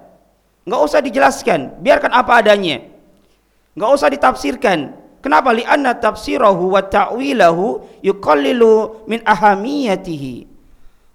Enggak usah dijelaskan, biarkan apa adanya. Enggak usah ditafsirkan, Kenapa? Lianna tafsirahu wa ta'wilahu yuqallilu min ahamiyatihi.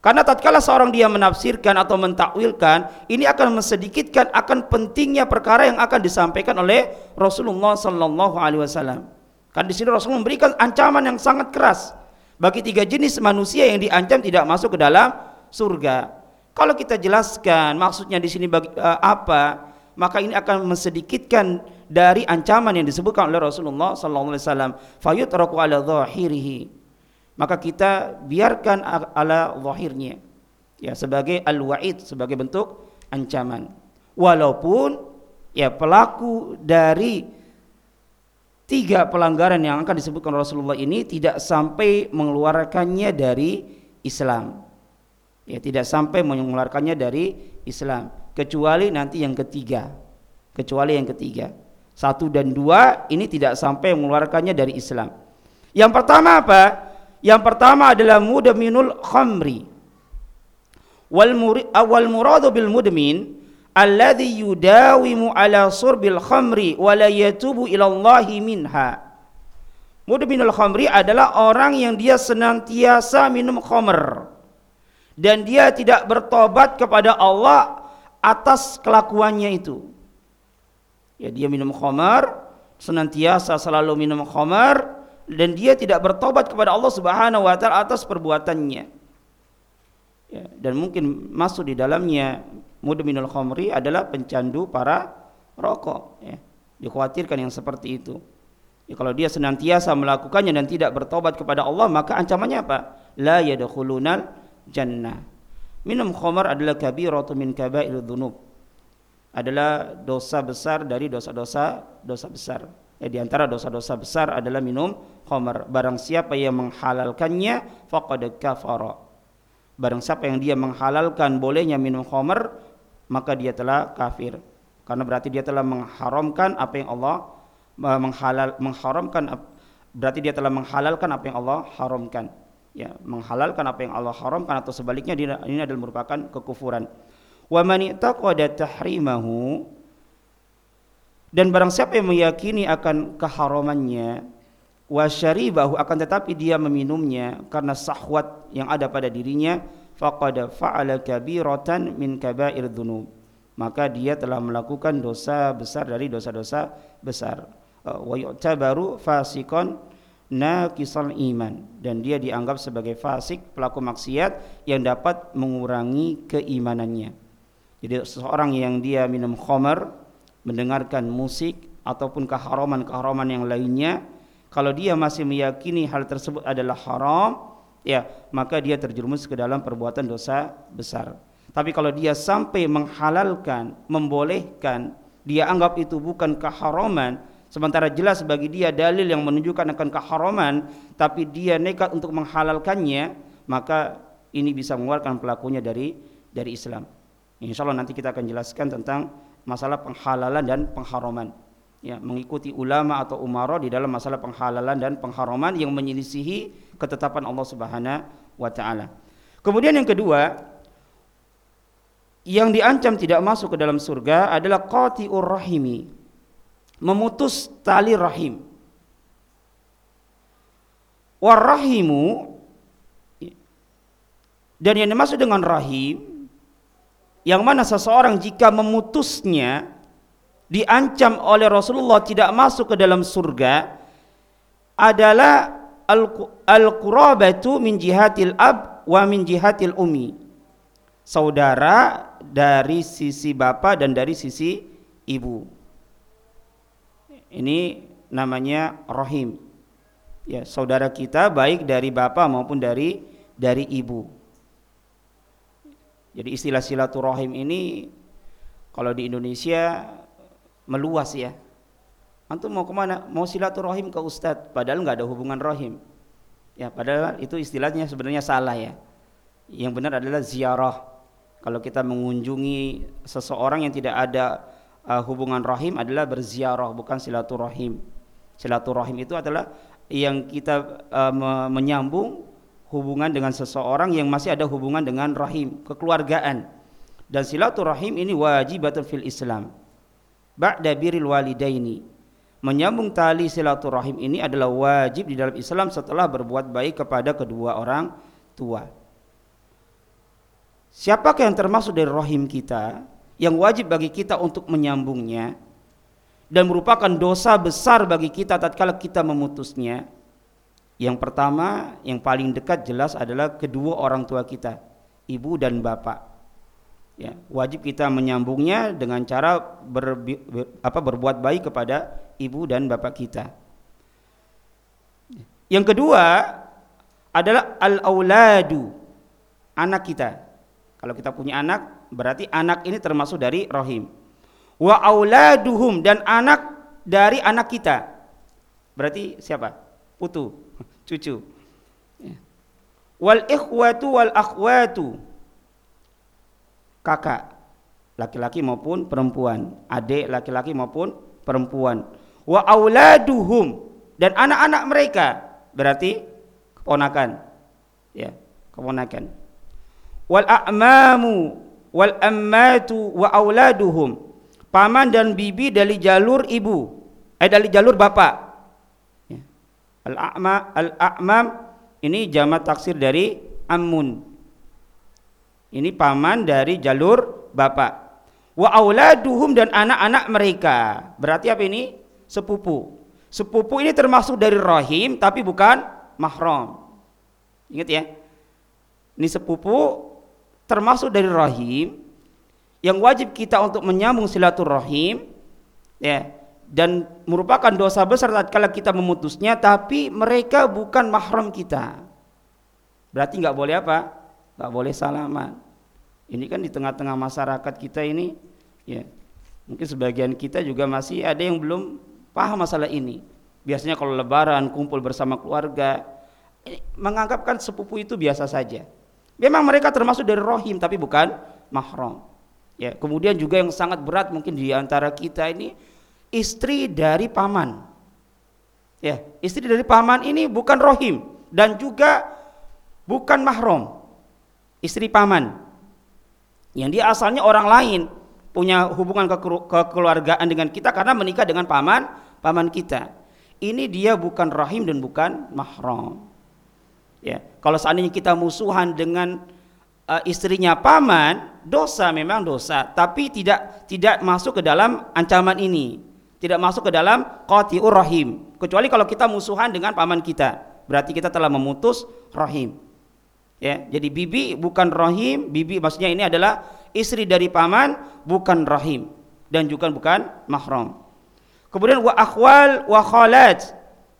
Karena tatkala seorang dia menafsirkan atau mentakwilkan, ini akan mensedikitkan akan pentingnya perkara yang akan disampaikan oleh Rasulullah sallallahu alaihi wasallam. Kan di sini Rasulullah memberikan ancaman yang sangat keras bagi tiga jenis manusia yang diancam tidak masuk ke dalam surga. Kalau kita jelaskan maksudnya di sini bagi, uh, apa, maka ini akan mensedikitkan dari ancaman yang disebutkan oleh Rasulullah sallallahu alaihi wasallam fayutraku ala dhahirihi maka kita biarkan ala zahirnya ya sebagai al-wa'id sebagai bentuk ancaman. Walaupun ya pelaku dari tiga pelanggaran yang akan disebutkan Rasulullah ini tidak sampai mengeluarkannya dari Islam. Ya tidak sampai mengeluarkannya dari Islam kecuali nanti yang ketiga kecuali yang ketiga satu dan dua ini tidak sampai mengeluarkannya dari Islam. Yang pertama apa? Yang pertama adalah mudminul khamri. Wal awal muradu bil mudmin alladhi yudawimu ala surbil khamri wa la yatubu ila Allah minha. Mudminul khamri adalah orang yang dia senantiasa minum khamr dan dia tidak bertobat kepada Allah atas kelakuannya itu. Ya dia minum khamr, senantiasa selalu minum khamr dan dia tidak bertobat kepada Allah Subhanahu wa taala atas perbuatannya. Ya, dan mungkin masuk di dalamnya mudminul khamri adalah pencandu para rokok ya. dikhawatirkan yang seperti itu ya, kalau dia senantiasa melakukannya dan tidak bertobat kepada Allah maka ancamannya apa la yadkhulunal jannah minum khamar adalah kabiratu min kaba'ir dzunub. Adalah dosa besar dari dosa-dosa dosa besar. Ya, di antara dosa-dosa besar adalah minum khamar. Barang siapa yang menghalalkannya faqad kafara. Barang siapa yang dia menghalalkan bolehnya minum khamar maka dia telah kafir. Karena berarti dia telah mengharamkan apa yang Allah menghalal mengharamkan berarti dia telah menghalalkan apa yang Allah haramkan ya menghalalkan apa yang Allah haramkan atau sebaliknya ini adalah merupakan kekufuran. Wa man taqada tahrimahu dan barang siapa yang meyakini akan keharamannya wa syaribahu akan tetapi dia meminumnya karena sahwat yang ada pada dirinya faqad fa'ala kabiratan min kaba'ir dzunub maka dia telah melakukan dosa besar dari dosa-dosa besar. Wa yu'tabaru fasiqan naqisal iman dan dia dianggap sebagai fasik pelaku maksiat yang dapat mengurangi keimanannya jadi seseorang yang dia minum khamar mendengarkan musik ataupun keharaman-keharaman yang lainnya kalau dia masih meyakini hal tersebut adalah haram ya maka dia terjerumus ke dalam perbuatan dosa besar. Tapi kalau dia sampai menghalalkan, membolehkan, dia anggap itu bukan keharaman, sementara jelas bagi dia dalil yang menunjukkan akan keharaman, tapi dia nekat untuk menghalalkannya, maka ini bisa mengeluarkan pelakunya dari dari Islam. Insya Allah nanti kita akan jelaskan tentang masalah penghalalan dan pengharaman ya mengikuti ulama atau umara di dalam masalah penghalalan dan pengharaman yang menyelisihi ketetapan Allah Subhanahu wa taala. Kemudian yang kedua yang diancam tidak masuk ke dalam surga adalah qati'ur rahimi. Memutus tali rahim. Warahimu dan yang dimaksud dengan rahim yang mana seseorang jika memutusnya diancam oleh Rasulullah tidak masuk ke dalam surga adalah al-qurabatu min jihatil ab wa min jihatil umi. Saudara dari sisi bapak dan dari sisi ibu. Ini namanya rahim. Ya, saudara kita baik dari bapak maupun dari dari ibu. Jadi istilah silaturahim ini kalau di Indonesia meluas ya. Antum mau ke mana? Mau silaturahim ke ustadz, padahal nggak ada hubungan rahim. Ya, padahal itu istilahnya sebenarnya salah ya. Yang benar adalah ziarah. Kalau kita mengunjungi seseorang yang tidak ada uh, hubungan rahim adalah berziarah, bukan silaturahim. Silaturahim itu adalah yang kita uh, menyambung hubungan dengan seseorang yang masih ada hubungan dengan rahim, kekeluargaan. Dan silaturahim ini wajibatun fil Islam ba'da biril walidaini menyambung tali silaturahim ini adalah wajib di dalam Islam setelah berbuat baik kepada kedua orang tua. Siapakah yang termasuk dari rahim kita yang wajib bagi kita untuk menyambungnya dan merupakan dosa besar bagi kita tatkala kita memutusnya? Yang pertama, yang paling dekat jelas adalah kedua orang tua kita, ibu dan bapak ya, wajib kita menyambungnya dengan cara ber, apa, berbuat baik kepada ibu dan bapak kita. Yang kedua adalah al-auladu, anak kita. Kalau kita punya anak, berarti anak ini termasuk dari rahim. Wa auladuhum dan anak dari anak kita. Berarti siapa? Putu, cucu. Ya. Wal ikhwatu wal akhwatu kakak laki-laki maupun perempuan, adik laki-laki maupun perempuan. Wa auladuhum dan anak-anak mereka berarti keponakan. Ya, keponakan. Wal a'mamu wal ammatu wa auladuhum. Paman dan bibi dari jalur ibu. Eh dari jalur bapak. Ya. al a'ma al a'mam ini jamak taksir dari amun ini paman dari jalur bapak. Wa auladuhum dan anak-anak mereka. Berarti apa ini? Sepupu. Sepupu ini termasuk dari rahim tapi bukan mahram. Ingat ya. Ini sepupu termasuk dari rahim yang wajib kita untuk menyambung silaturahim ya dan merupakan dosa besar tatkala kita memutusnya tapi mereka bukan mahram kita. Berarti nggak boleh apa? Nggak boleh salaman. Ini kan di tengah-tengah masyarakat kita ini ya mungkin sebagian kita juga masih ada yang belum paham masalah ini. Biasanya kalau lebaran kumpul bersama keluarga eh, menganggapkan sepupu itu biasa saja Memang mereka termasuk dari rohim tapi bukan mahram. Ya, kemudian juga yang sangat berat mungkin di antara kita ini istri dari paman. Ya, istri dari paman ini bukan rohim dan juga bukan mahram. Istri paman. Yang dia asalnya orang lain punya hubungan kekeluargaan dengan kita karena menikah dengan paman paman kita. Ini dia bukan rahim dan bukan mahram. Ya, kalau seandainya kita musuhan dengan uh, istrinya paman, dosa memang dosa, tapi tidak tidak masuk ke dalam ancaman ini. Tidak masuk ke dalam qati'ur rahim. Kecuali kalau kita musuhan dengan paman kita, berarti kita telah memutus rahim. Ya, jadi bibi bukan rahim, bibi maksudnya ini adalah istri dari paman bukan rahim dan juga bukan mahram. Kemudian wa akhwal wa khalat.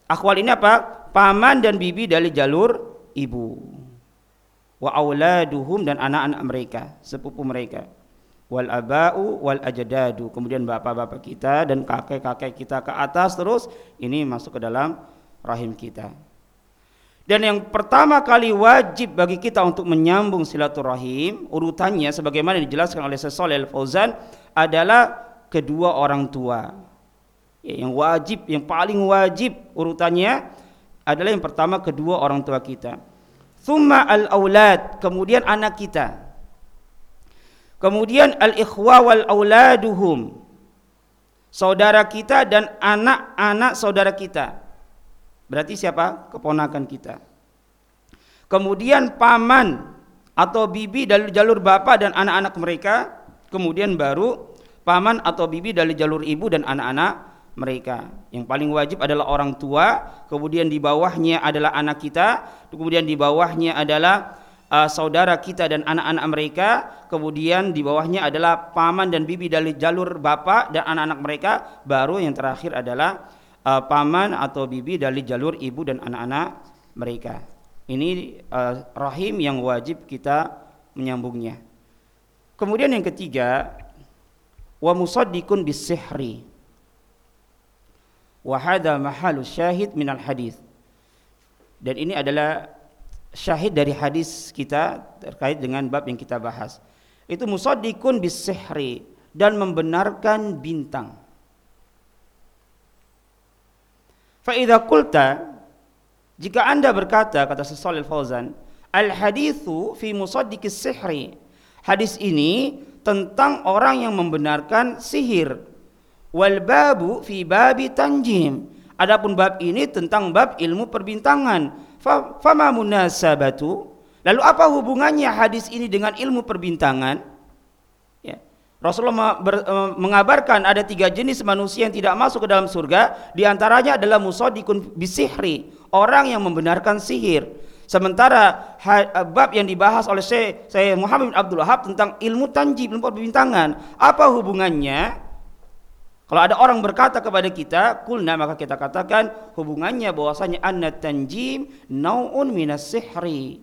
Akhwal ini apa? Paman dan bibi dari jalur ibu. Wa auladuhum dan anak-anak mereka sepupu mereka. Wal aba'u wal ajdadu kemudian bapak-bapak kita dan kakek-kakek kita ke atas terus ini masuk ke dalam rahim kita. Dan yang pertama kali wajib bagi kita untuk menyambung silaturahim urutannya sebagaimana dijelaskan oleh Syekh Al-Fauzan adalah kedua orang tua. Ya, yang wajib yang paling wajib urutannya adalah yang pertama kedua orang tua kita. Thumma al-aulad, kemudian anak kita. Kemudian al-ikhwa wal auladuhum. Saudara kita dan anak-anak saudara kita. Berarti siapa? Keponakan kita. Kemudian paman atau bibi dari jalur bapak dan anak-anak mereka. Kemudian baru paman atau bibi dari jalur ibu dan anak-anak mereka. Yang paling wajib adalah orang tua, kemudian di bawahnya adalah anak kita, kemudian di bawahnya adalah uh, saudara kita dan anak-anak mereka, kemudian di bawahnya adalah paman dan bibi dari jalur bapak dan anak-anak mereka, baru yang terakhir adalah uh, paman atau bibi dari jalur ibu dan anak-anak mereka. Ini uh, rahim yang wajib kita menyambungnya. Kemudian yang ketiga, wa musaddiqun bisihri Wahada mahalus syahid minal hadis. Dan ini adalah syahid dari hadis kita terkait dengan bab yang kita bahas. Itu musaddiqun bisihri dan membenarkan bintang. Fa idza qulta jika Anda berkata kata Syaikh Fauzan, al hadithu fi musaddiqis sihri. Hadis ini tentang orang yang membenarkan sihir wal babu fi babi tanjim. Adapun bab ini tentang bab ilmu perbintangan. Fama munasabatu? Lalu apa hubungannya hadis ini dengan ilmu perbintangan? Ya. Rasulullah ber, e, mengabarkan ada tiga jenis manusia yang tidak masuk ke dalam surga. Di antaranya adalah musaddiqun bisihri. Orang yang membenarkan sihir. Sementara bab yang dibahas oleh saya Muhammad bin Abdul Wahab tentang ilmu tanjib, ilmu perbintangan, apa hubungannya? Kalau ada orang berkata kepada kita, kulna maka kita katakan hubungannya bahwasanya anna tanjim naun minas sihri.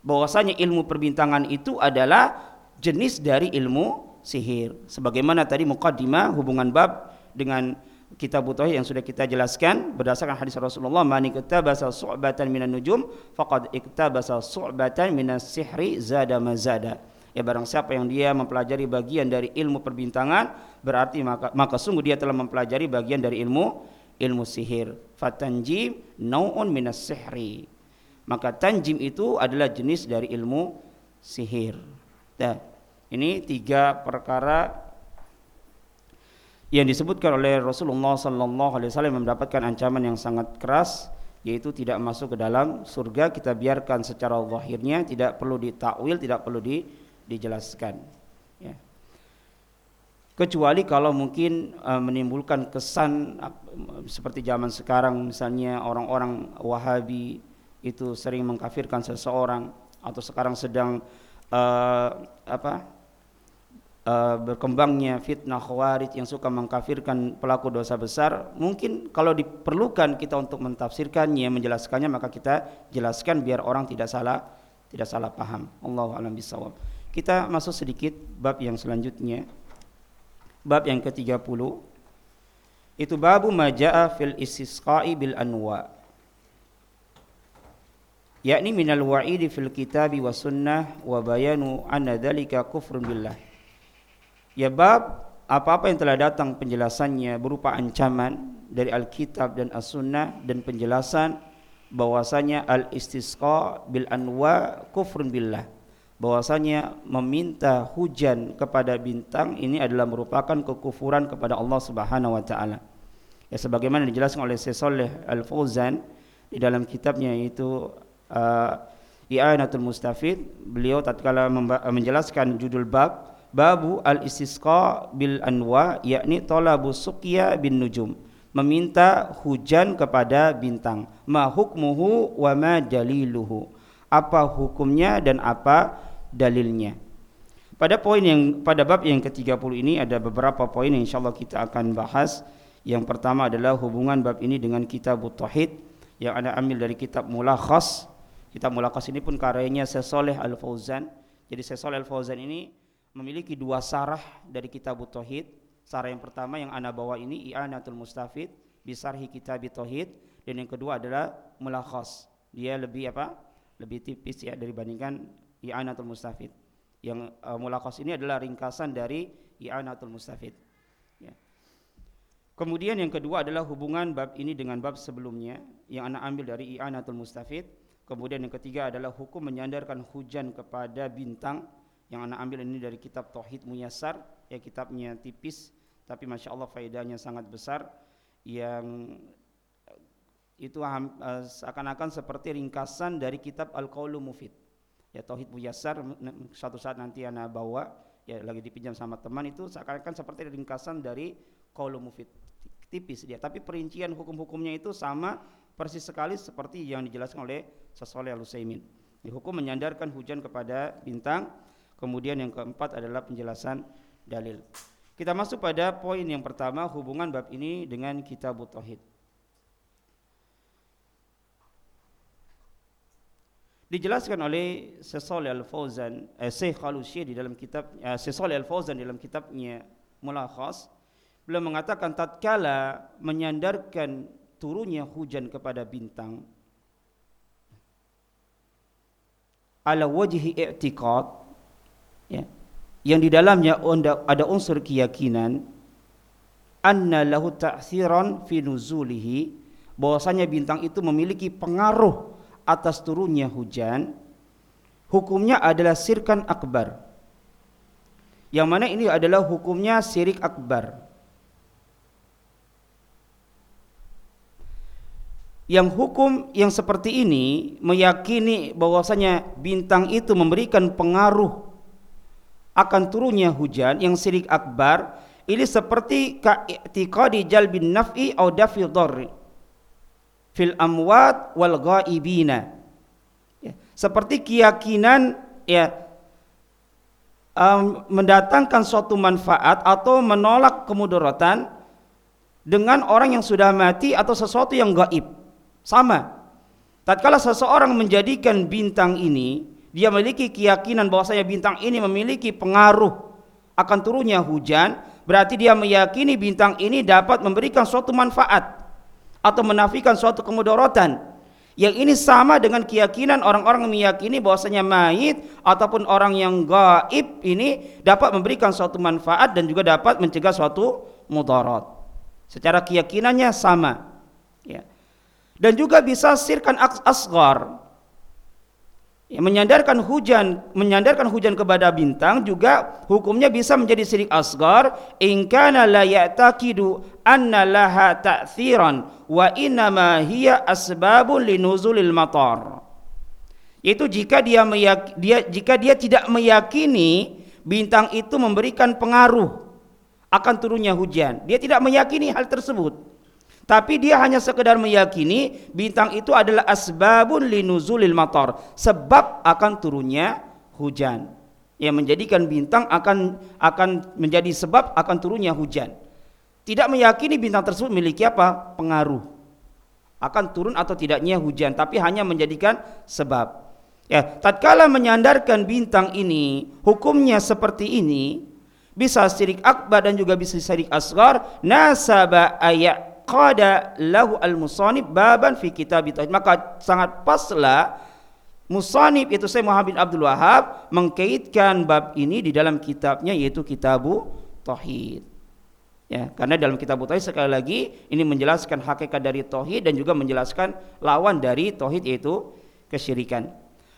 Bahwasanya ilmu perbintangan itu adalah jenis dari ilmu sihir. Sebagaimana tadi muqaddimah hubungan bab dengan kitab tauhid yang sudah kita jelaskan berdasarkan hadis Rasulullah man iktabasa su'batan minan nujum faqad iktabasa su'batan minas sihri zada mazada ya barang siapa yang dia mempelajari bagian dari ilmu perbintangan berarti maka maka sungguh dia telah mempelajari bagian dari ilmu ilmu sihir. Fatanjim naun minas sihri. Maka tanjim itu adalah jenis dari ilmu sihir. Nah, Ini tiga perkara yang disebutkan oleh Rasulullah sallallahu alaihi wasallam mendapatkan ancaman yang sangat keras yaitu tidak masuk ke dalam surga. Kita biarkan secara zahirnya tidak perlu ditakwil tidak perlu di, dijelaskan ya. kecuali kalau mungkin uh, menimbulkan kesan uh, seperti zaman sekarang misalnya orang-orang Wahabi itu sering mengkafirkan seseorang atau sekarang sedang uh, apa uh, berkembangnya fitnah khawarij yang suka mengkafirkan pelaku dosa besar mungkin kalau diperlukan kita untuk mentafsirkannya menjelaskannya maka kita jelaskan biar orang tidak salah tidak salah paham Allah alam bisawab kita masuk sedikit bab yang selanjutnya. Bab yang ke-30 itu babu majaa fil istisqa'i bil anwa. Yakni minal wa'idi fil kitabi wa sunnah wa bayanu anna dhalika kufrun billah. Ya bab apa-apa yang telah datang penjelasannya berupa ancaman dari Alkitab dan As-Sunnah dan penjelasan bahwasanya al-istisqa bil anwa kufrun billah bahwasanya meminta hujan kepada bintang ini adalah merupakan kekufuran kepada Allah Subhanahu wa taala. Ya sebagaimana dijelaskan oleh Syekh Saleh Al-Fauzan di dalam kitabnya yaitu uh, I'anatul Mustafid, beliau tatkala menjelaskan judul bab babu al-istisqa bil anwa yakni talabu suqya bin nujum meminta hujan kepada bintang ma hukmuhu wa ma daliluhu apa hukumnya dan apa dalilnya pada poin yang pada bab yang ke-30 ini ada beberapa poin yang insyaallah kita akan bahas yang pertama adalah hubungan bab ini dengan kitab tauhid yang ada ambil dari kitab mulakhas kitab mulakhas ini pun karyanya Syekh Al-Fauzan jadi Syekh Al-Fauzan ini memiliki dua sarah dari kitab Tauhid. Sarah yang pertama yang ana bawa ini I'anatul Mustafid bisarhi kitab Tauhid dan yang kedua adalah mulakhas. Dia lebih apa? Lebih tipis ya dibandingkan I'anatul Mustafid. Yang uh, mulakhas ini adalah ringkasan dari I'anatul Mustafid. Ya. Kemudian yang kedua adalah hubungan bab ini dengan bab sebelumnya yang anak ambil dari I'anatul Mustafid. Kemudian yang ketiga adalah hukum menyandarkan hujan kepada bintang yang anak ambil ini dari kitab Tauhid Muyassar ya kitabnya tipis tapi masya Allah faedahnya sangat besar yang itu uh, seakan-akan seperti ringkasan dari kitab Al-Qaulu Mufid. Ya Tauhid Muyassar suatu saat nanti anak bawa ya lagi dipinjam sama teman itu seakan-akan seperti ringkasan dari Qaulu Mufid. Tipis dia. Tapi perincian hukum-hukumnya itu sama persis sekali seperti yang dijelaskan oleh Sasoleh Al-Utsaimin. Hukum menyandarkan hujan kepada bintang. Kemudian yang keempat adalah penjelasan dalil. Kita masuk pada poin yang pertama hubungan bab ini dengan kitab tauhid. Dijelaskan oleh Syekh Al-Fauzan, eh, Syekh al di dalam kitab eh, Syekh Al-Fauzan dalam kitabnya Mulakhas, beliau mengatakan tatkala menyandarkan turunnya hujan kepada bintang ala wajhi i'tiqad ya, yang di dalamnya ada unsur keyakinan anna lahu ta'thiran fi nuzulihi bahwasanya bintang itu memiliki pengaruh atas turunnya hujan hukumnya adalah sirkan akbar. Yang mana ini adalah hukumnya sirik akbar. Yang hukum yang seperti ini meyakini bahwasanya bintang itu memberikan pengaruh akan turunnya hujan yang sirik akbar ini seperti ka'tiqadi jalbin naf'i au dafi dharri fil amwat wal ghaibina. Ya, seperti keyakinan ya um, mendatangkan suatu manfaat atau menolak kemudaratan dengan orang yang sudah mati atau sesuatu yang gaib. Sama. Tatkala seseorang menjadikan bintang ini dia memiliki keyakinan bahwasanya bintang ini memiliki pengaruh akan turunnya hujan, berarti dia meyakini bintang ini dapat memberikan suatu manfaat atau menafikan suatu kemudaratan. Yang ini sama dengan keyakinan orang-orang meyakini bahwasanya mayit ataupun orang yang gaib ini dapat memberikan suatu manfaat dan juga dapat mencegah suatu mudarat. Secara keyakinannya sama. Ya. Dan juga bisa sirkan asgar Ya, menyandarkan hujan, menyandarkan hujan kepada bintang juga hukumnya bisa menjadi syirik asgar in kana la ya'taqidu anna laha ta'thiran wa inma hiya asbabun linuzulil matar. Itu jika dia, meyak, dia jika dia tidak meyakini bintang itu memberikan pengaruh akan turunnya hujan. Dia tidak meyakini hal tersebut. Tapi dia hanya sekedar meyakini bintang itu adalah asbabun linuzulil matar, sebab akan turunnya hujan. Yang menjadikan bintang akan akan menjadi sebab akan turunnya hujan. Tidak meyakini bintang tersebut memiliki apa? Pengaruh. Akan turun atau tidaknya hujan, tapi hanya menjadikan sebab. Ya, tatkala menyandarkan bintang ini, hukumnya seperti ini, bisa syirik akbar dan juga bisa syirik asgar, nasaba ayat qada lahu al-musannif baban fi kitab tauhid. Maka sangat paslah musannif itu saya Muhammad bin Abdul Wahab mengkaitkan bab ini di dalam kitabnya yaitu kitabu tauhid. Ya karena dalam kitab tauhid sekali lagi ini menjelaskan hakikat dari tauhid dan juga menjelaskan lawan dari tauhid yaitu kesyirikan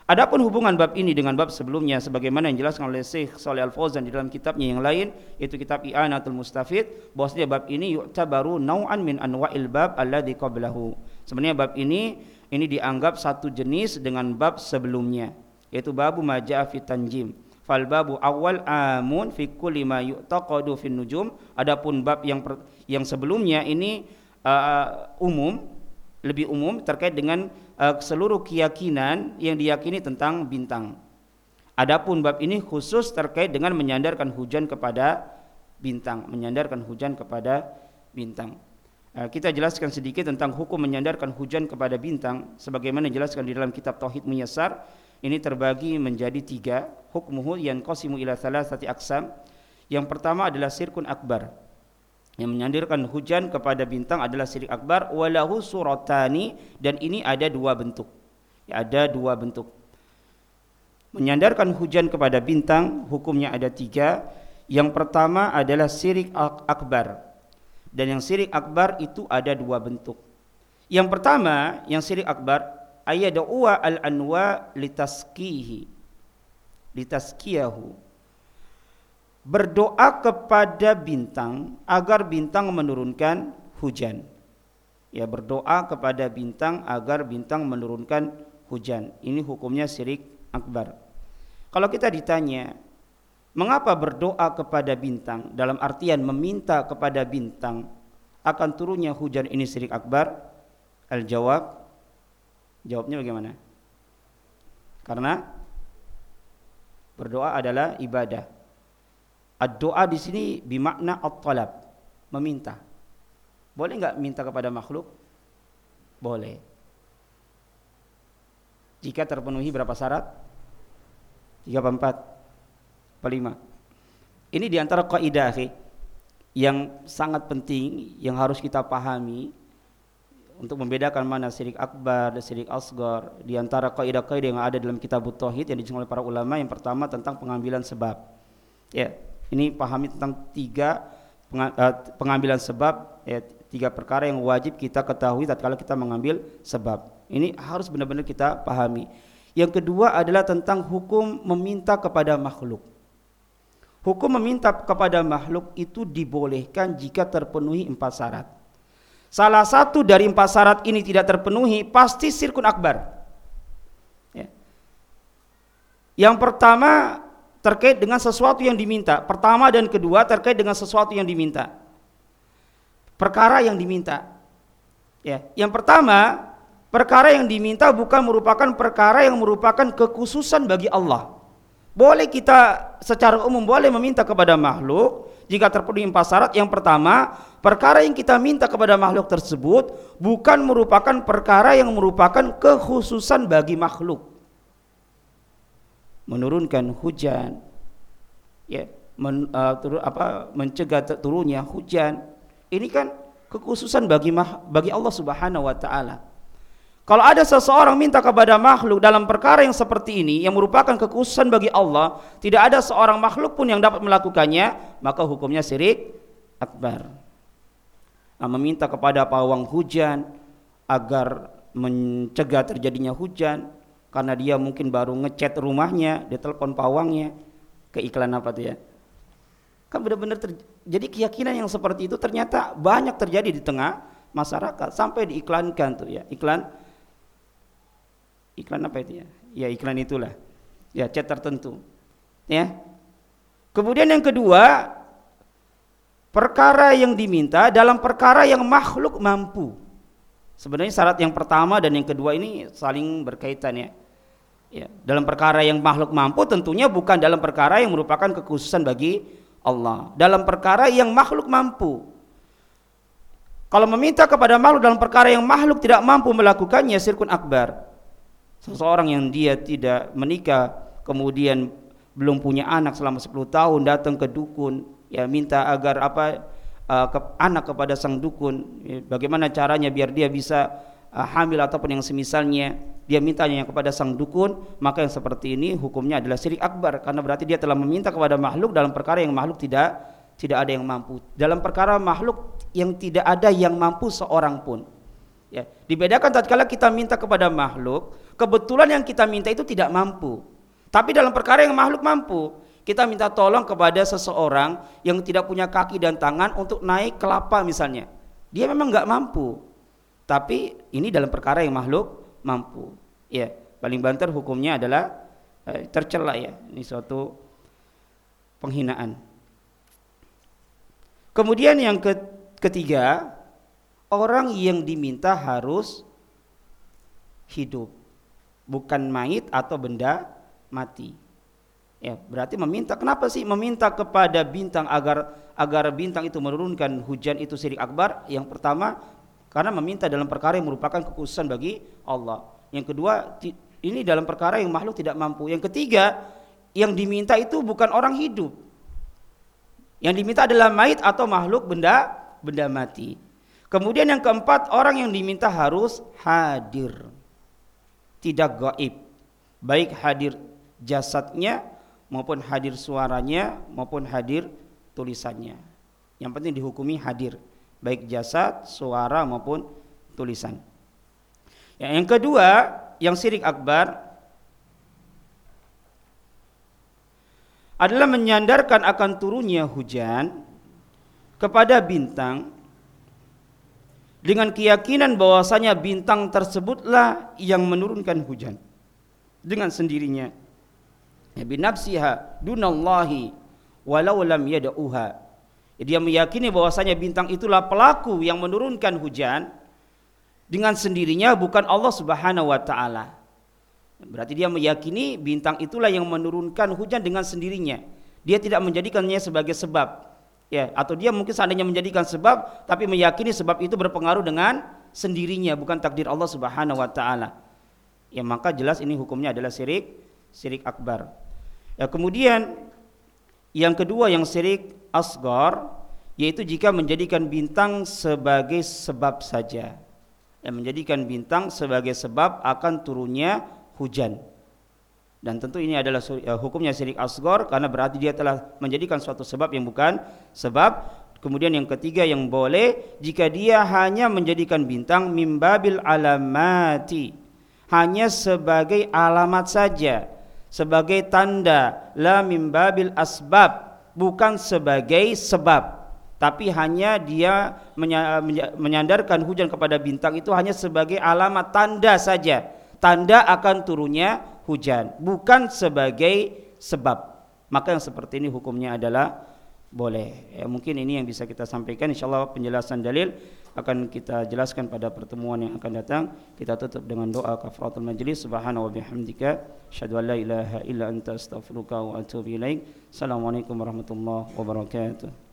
Adapun hubungan bab ini dengan bab sebelumnya sebagaimana yang dijelaskan oleh Syekh Shalih Al Fauzan di dalam kitabnya yang lain yaitu kitab I'anatul Mustafid bahwasanya bab ini yu'tabaru nau'an min anwa'il bab alladhi qablahu. Sebenarnya bab ini ini dianggap satu jenis dengan bab sebelumnya yaitu babu maja'a fi tanjim. Fal babu awal amun fi kulli ma yu'taqadu fin nujum. Adapun bab yang yang sebelumnya ini uh, umum lebih umum terkait dengan uh, seluruh keyakinan yang diyakini tentang bintang. Adapun bab ini khusus terkait dengan menyandarkan hujan kepada bintang, menyandarkan hujan kepada bintang. Uh, kita jelaskan sedikit tentang hukum menyandarkan hujan kepada bintang sebagaimana dijelaskan di dalam kitab Tauhid Muyassar. Ini terbagi menjadi tiga hukmuhu yang qasimu ila thalathati aksam. Yang pertama adalah sirkun akbar yang menyandarkan hujan kepada bintang adalah syirik akbar walahu suratani dan ini ada dua bentuk. Ya, ada dua bentuk. Menyandarkan hujan kepada bintang hukumnya ada tiga. Yang pertama adalah syirik akbar. Dan yang syirik akbar itu ada dua bentuk. Yang pertama yang syirik akbar ayadua al anwa litaskihi litaskiyahu berdoa kepada bintang agar bintang menurunkan hujan. Ya berdoa kepada bintang agar bintang menurunkan hujan. Ini hukumnya syirik akbar. Kalau kita ditanya, mengapa berdoa kepada bintang dalam artian meminta kepada bintang akan turunnya hujan ini syirik akbar? Al jawab jawabnya bagaimana? Karena berdoa adalah ibadah Ad-doa di sini bimakna at-talab, meminta. Boleh enggak minta kepada makhluk? Boleh. Jika terpenuhi berapa syarat? Tiga empat, lima. Ini di antara kaidah yang sangat penting yang harus kita pahami untuk membedakan mana syirik akbar dan syirik asgar di antara kaidah-kaidah yang ada dalam kitab tauhid yang dijelaskan oleh para ulama yang pertama tentang pengambilan sebab. Ya, ini pahami tentang tiga eh, pengambilan sebab ya, tiga perkara yang wajib kita ketahui tatkala kita mengambil sebab. Ini harus benar-benar kita pahami. Yang kedua adalah tentang hukum meminta kepada makhluk. Hukum meminta kepada makhluk itu dibolehkan jika terpenuhi empat syarat. Salah satu dari empat syarat ini tidak terpenuhi pasti sirkun akbar. Ya. Yang pertama terkait dengan sesuatu yang diminta. Pertama dan kedua terkait dengan sesuatu yang diminta. Perkara yang diminta. Ya, yang pertama, perkara yang diminta bukan merupakan perkara yang merupakan kekhususan bagi Allah. Boleh kita secara umum boleh meminta kepada makhluk jika terpenuhi empat syarat. Yang pertama, perkara yang kita minta kepada makhluk tersebut bukan merupakan perkara yang merupakan kekhususan bagi makhluk menurunkan hujan ya men, uh, turun, apa mencegah turunnya hujan. Ini kan kekhususan bagi bagi Allah Subhanahu wa taala. Kalau ada seseorang minta kepada makhluk dalam perkara yang seperti ini yang merupakan kekhususan bagi Allah, tidak ada seorang makhluk pun yang dapat melakukannya, maka hukumnya syirik. Akbar. Nah, meminta kepada pawang hujan agar mencegah terjadinya hujan, karena dia mungkin baru ngecat rumahnya, dia telepon pawangnya ke iklan apa tuh ya. Kan benar-benar jadi keyakinan yang seperti itu ternyata banyak terjadi di tengah masyarakat sampai diiklankan tuh ya. Iklan iklan apa itu ya? Ya iklan itulah. Ya chat tertentu. Ya. Kemudian yang kedua, perkara yang diminta dalam perkara yang makhluk mampu. Sebenarnya syarat yang pertama dan yang kedua ini saling berkaitan ya. Ya, dalam perkara yang makhluk mampu tentunya bukan dalam perkara yang merupakan kekhususan bagi Allah. Dalam perkara yang makhluk mampu. Kalau meminta kepada makhluk dalam perkara yang makhluk tidak mampu melakukannya sirkun akbar. Seseorang yang dia tidak menikah kemudian belum punya anak selama 10 tahun datang ke dukun ya minta agar apa uh, ke, anak kepada sang dukun. Ya, bagaimana caranya biar dia bisa uh, hamil ataupun yang semisalnya. Dia mintanya kepada sang dukun maka yang seperti ini hukumnya adalah syirik akbar karena berarti dia telah meminta kepada makhluk dalam perkara yang makhluk tidak tidak ada yang mampu. Dalam perkara makhluk yang tidak ada yang mampu seorang pun. Ya dibedakan tatkala kita minta kepada makhluk kebetulan yang kita minta itu tidak mampu. Tapi dalam perkara yang makhluk mampu kita minta tolong kepada seseorang yang tidak punya kaki dan tangan untuk naik kelapa misalnya. Dia memang nggak mampu. Tapi ini dalam perkara yang makhluk mampu. Ya, paling banter hukumnya adalah eh, tercela ya. Ini suatu penghinaan. Kemudian yang ketiga, orang yang diminta harus hidup, bukan mayit atau benda mati. Ya, berarti meminta kenapa sih meminta kepada bintang agar agar bintang itu menurunkan hujan itu syirik akbar? Yang pertama karena meminta dalam perkara yang merupakan kekhususan bagi Allah. Yang kedua ini dalam perkara yang makhluk tidak mampu. Yang ketiga yang diminta itu bukan orang hidup. Yang diminta adalah mayit atau makhluk benda benda mati. Kemudian yang keempat orang yang diminta harus hadir. Tidak gaib. Baik hadir jasadnya maupun hadir suaranya maupun hadir tulisannya. Yang penting dihukumi hadir, baik jasad, suara maupun tulisan. Ya, yang kedua, yang sirik akbar adalah menyandarkan akan turunnya hujan kepada bintang dengan keyakinan bahwasanya bintang tersebutlah yang menurunkan hujan dengan sendirinya Ya, binafsiha dunallahi walau lam yad'uha. Ya, dia meyakini bahwasanya bintang itulah pelaku yang menurunkan hujan dengan sendirinya bukan Allah Subhanahu wa taala. Berarti dia meyakini bintang itulah yang menurunkan hujan dengan sendirinya. Dia tidak menjadikannya sebagai sebab. Ya, atau dia mungkin seandainya menjadikan sebab tapi meyakini sebab itu berpengaruh dengan sendirinya bukan takdir Allah Subhanahu wa taala. Ya maka jelas ini hukumnya adalah syirik, syirik akbar. Ya, kemudian yang kedua yang syirik asgar yaitu jika menjadikan bintang sebagai sebab saja. Yang menjadikan bintang sebagai sebab akan turunnya hujan. Dan tentu ini adalah ya, hukumnya syirik asgar karena berarti dia telah menjadikan suatu sebab yang bukan sebab. Kemudian yang ketiga yang boleh jika dia hanya menjadikan bintang mimbabil alamati hanya sebagai alamat saja sebagai tanda la mimbabil asbab bukan sebagai sebab tapi hanya dia menyandarkan hujan kepada bintang itu hanya sebagai alamat tanda saja. Tanda akan turunnya hujan bukan sebagai sebab. Maka yang seperti ini hukumnya adalah boleh. Ya, mungkin ini yang bisa kita sampaikan. Insyaallah penjelasan dalil akan kita jelaskan pada pertemuan yang akan datang. Kita tutup dengan doa kafaratul majlis. Subhanahu wa bihamdika asyhadu an la ilaha illa anta astaghfiruka wa atubu ilaik. Assalamualaikum warahmatullahi wabarakatuh.